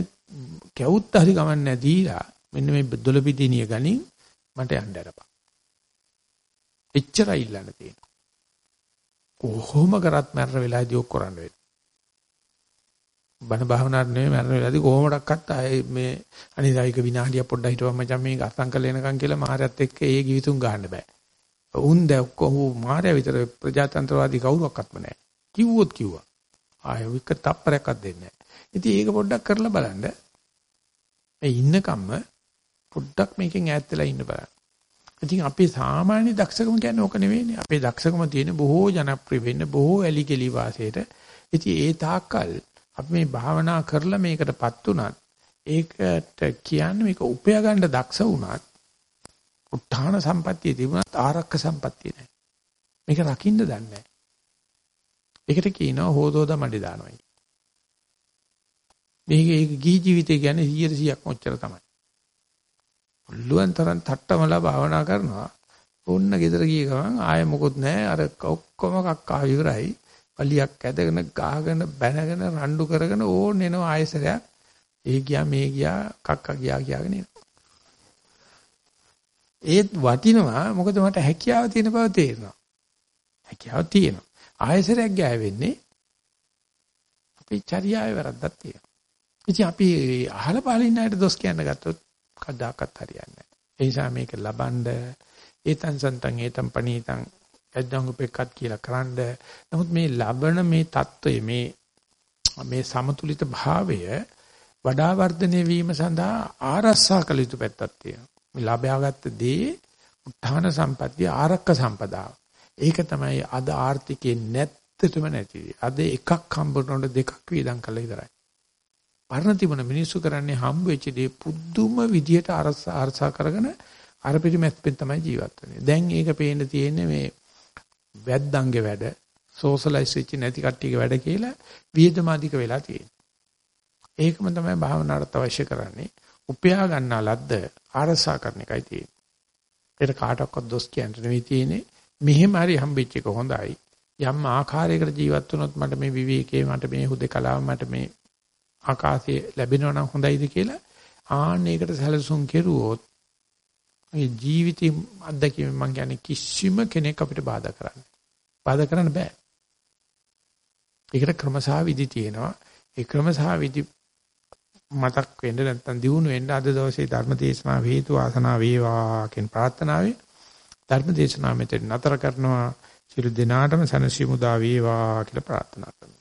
[SPEAKER 1] කැවුත් හරි ගමන් නැදීලා මෙන්න මේ දොළපිටිනිය ගනින් මට යන්න අරපන්. එච්චරයි ඉල්ලන්න තියෙන්නේ. කොහොම කරත් මරර වෙලාදී ඔක් කරන්න වෙන්නේ. බණ භාවනාවට නෙමෙයි මරණ වෙලාදී කොහොමඩක්වත් ආයේ මේ අනිදායක විනාඩියක් පොඩ්ඩක් හිටවම මචං මේක අසං කළ එනකන් කියලා මාහරයත් එක්ක ඒ කිවිතුම් ගන්න බෑ. උන් දැ ඔක්කොම මාහරය විතර ප්‍රජාතන්ත්‍රවාදී කවුරක්වත්ම නැහැ. කිව්වොත් කිව්වා. ආයෙ වික තප්පරයක්වත් දෙන්නේ නැහැ. ඉතින් ඒක පොඩ්ඩක් කරලා බලන්න. මේ ඉන්නකම්ම පොඩ්ඩක් මේකෙන් ඈත් වෙලා ඉන්න බලන්න. ඉතින් අපේ සාමාන්‍ය දක්ෂකම කියන්නේ ඕක නෙවෙයිනේ. අපේ දක්ෂකම තියෙන බොහෝ ජනප්‍රිය වෙන්න බොහෝ ඇලි කෙලි වාසයට. ඉතින් ඒ තාක්කල් අපි මේ භාවනා කරලා මේකටපත් උනත් ඒකට කියන්නේ මේක උපය ගන්න දක්ෂ වුණත් උත්හාන සම්පත්තිය තිබුණත් ආරක්ක සම්පත්තිය නැහැ. මේක රකින්න දන්නේ නැහැ. ඒකට කියනවා හොදෝද මඩි දානවායි. මේක ඒක ගිහි ජීවිතය කියන්නේ 100%ක් මොච්චර තමයි. පුළුවන් තරම් තට්ටමලා භාවනා කරනවා. ඕන්න ගෙදර ගිය ගමන් ආයෙ මොකොත් නැහැ. අර ඔක්කොම කක්කා ඉවරයි. පලියක් ඇදගෙන ගහගෙන බැනගෙන රණ්ඩු කරගෙන ඕන්න එනවා ආයෙසරයක්. ඒ ගියා මේ ගියා කක්කා ගියා කියාගෙන එනවා. ඒත් වටිනවා මොකද මට හැකියාව තියෙන බව තේරෙනවා. හැකියාව තියෙනවා. ආයෙසරයක් ගෑවෙන්නේ අපේ චර්යාවේ වැරද්දක් තියෙනවා. ඉතින් අපි අහලා බලන අයට දොස් කියන්න ගත්තොත් කවදාකවත් හරියන්නේ නැහැ. ඒ නිසා මේක ලබනද ඒතන් සන්තන් ඒතන් පණීතන් යද්දංගුපෙක්කත් කියලා කරන්ද. නමුත් මේ ලබන මේ தত্ত্বය මේ මේ සමතුලිත භාවය වඩා වර්ධනය වීම සඳහා ආරස්සා කළ යුතු පැත්තක් තියෙනවා. මේ ලබාගත් දේ උත්හාන සම්පත්තිය ආරක්ක සම්පදාව. ඒක තමයි අද ආර්ථිකේ නැත්තටම නැති. අද එකක් හම්බුනොට දෙකක් වේදම් කළා විතරයි. පරණ තිබුණ මිනිස්සු කරන්නේ හම්බ වෙච්ච දේ පුදුම විදියට අරසා කරගෙන අර පිටිමැස්පෙන් තමයි ජීවත් වෙන්නේ. දැන් ඒක පේන්න තියෙන්නේ මේ වැද්දන්ගේ වැඩ, සෝෂලයිස් වෙච්ච නැති කට්ටියගේ වැඩ කියලා වියදමාදික වෙලා තියෙන්නේ. ඒකම තමයි භාවනාවට අවශ්‍ය කරන්නේ. උපයා ගන්නා ලද්ද අරසා කරන එකයි තියෙන්නේ. ඒක කාටවත් දොස් කියන්න නෙවෙයි තියෙන්නේ. මෙහෙම හරි හම්බෙච්ච එක හොඳයි. යම් ආකාරයකට ජීවත් වුණොත් මට මේ විවේකයේ මට මේ හුදකලාව මට මේ ආකාශයේ ලැබෙනවා නම් හොඳයිද කියලා ආන්නයකට සැලසුම් කෙරුවොත් මේ ජීවිතේ අත්දැකීම මම කියන්නේ කිසිම කෙනෙක් අපිට බාධා කරන්නේ. බාධා කරන්න බෑ. ඒකට ක්‍රමසා විදි තියෙනවා. ඒ ක්‍රම සහ විදි මතක් වෙන්න නැත්නම් දිනු වෙන්න අද දවසේ ධර්ම දේශනාව හේතු ආසනාව වේවා කියන ප්‍රාර්ථනාවයි ධර්ම දේශනාව මෙතන නතර කරනවා සියලු දෙනාටම සනසිමුදා වේවා කියලා ප්‍රාර්ථනා කරනවා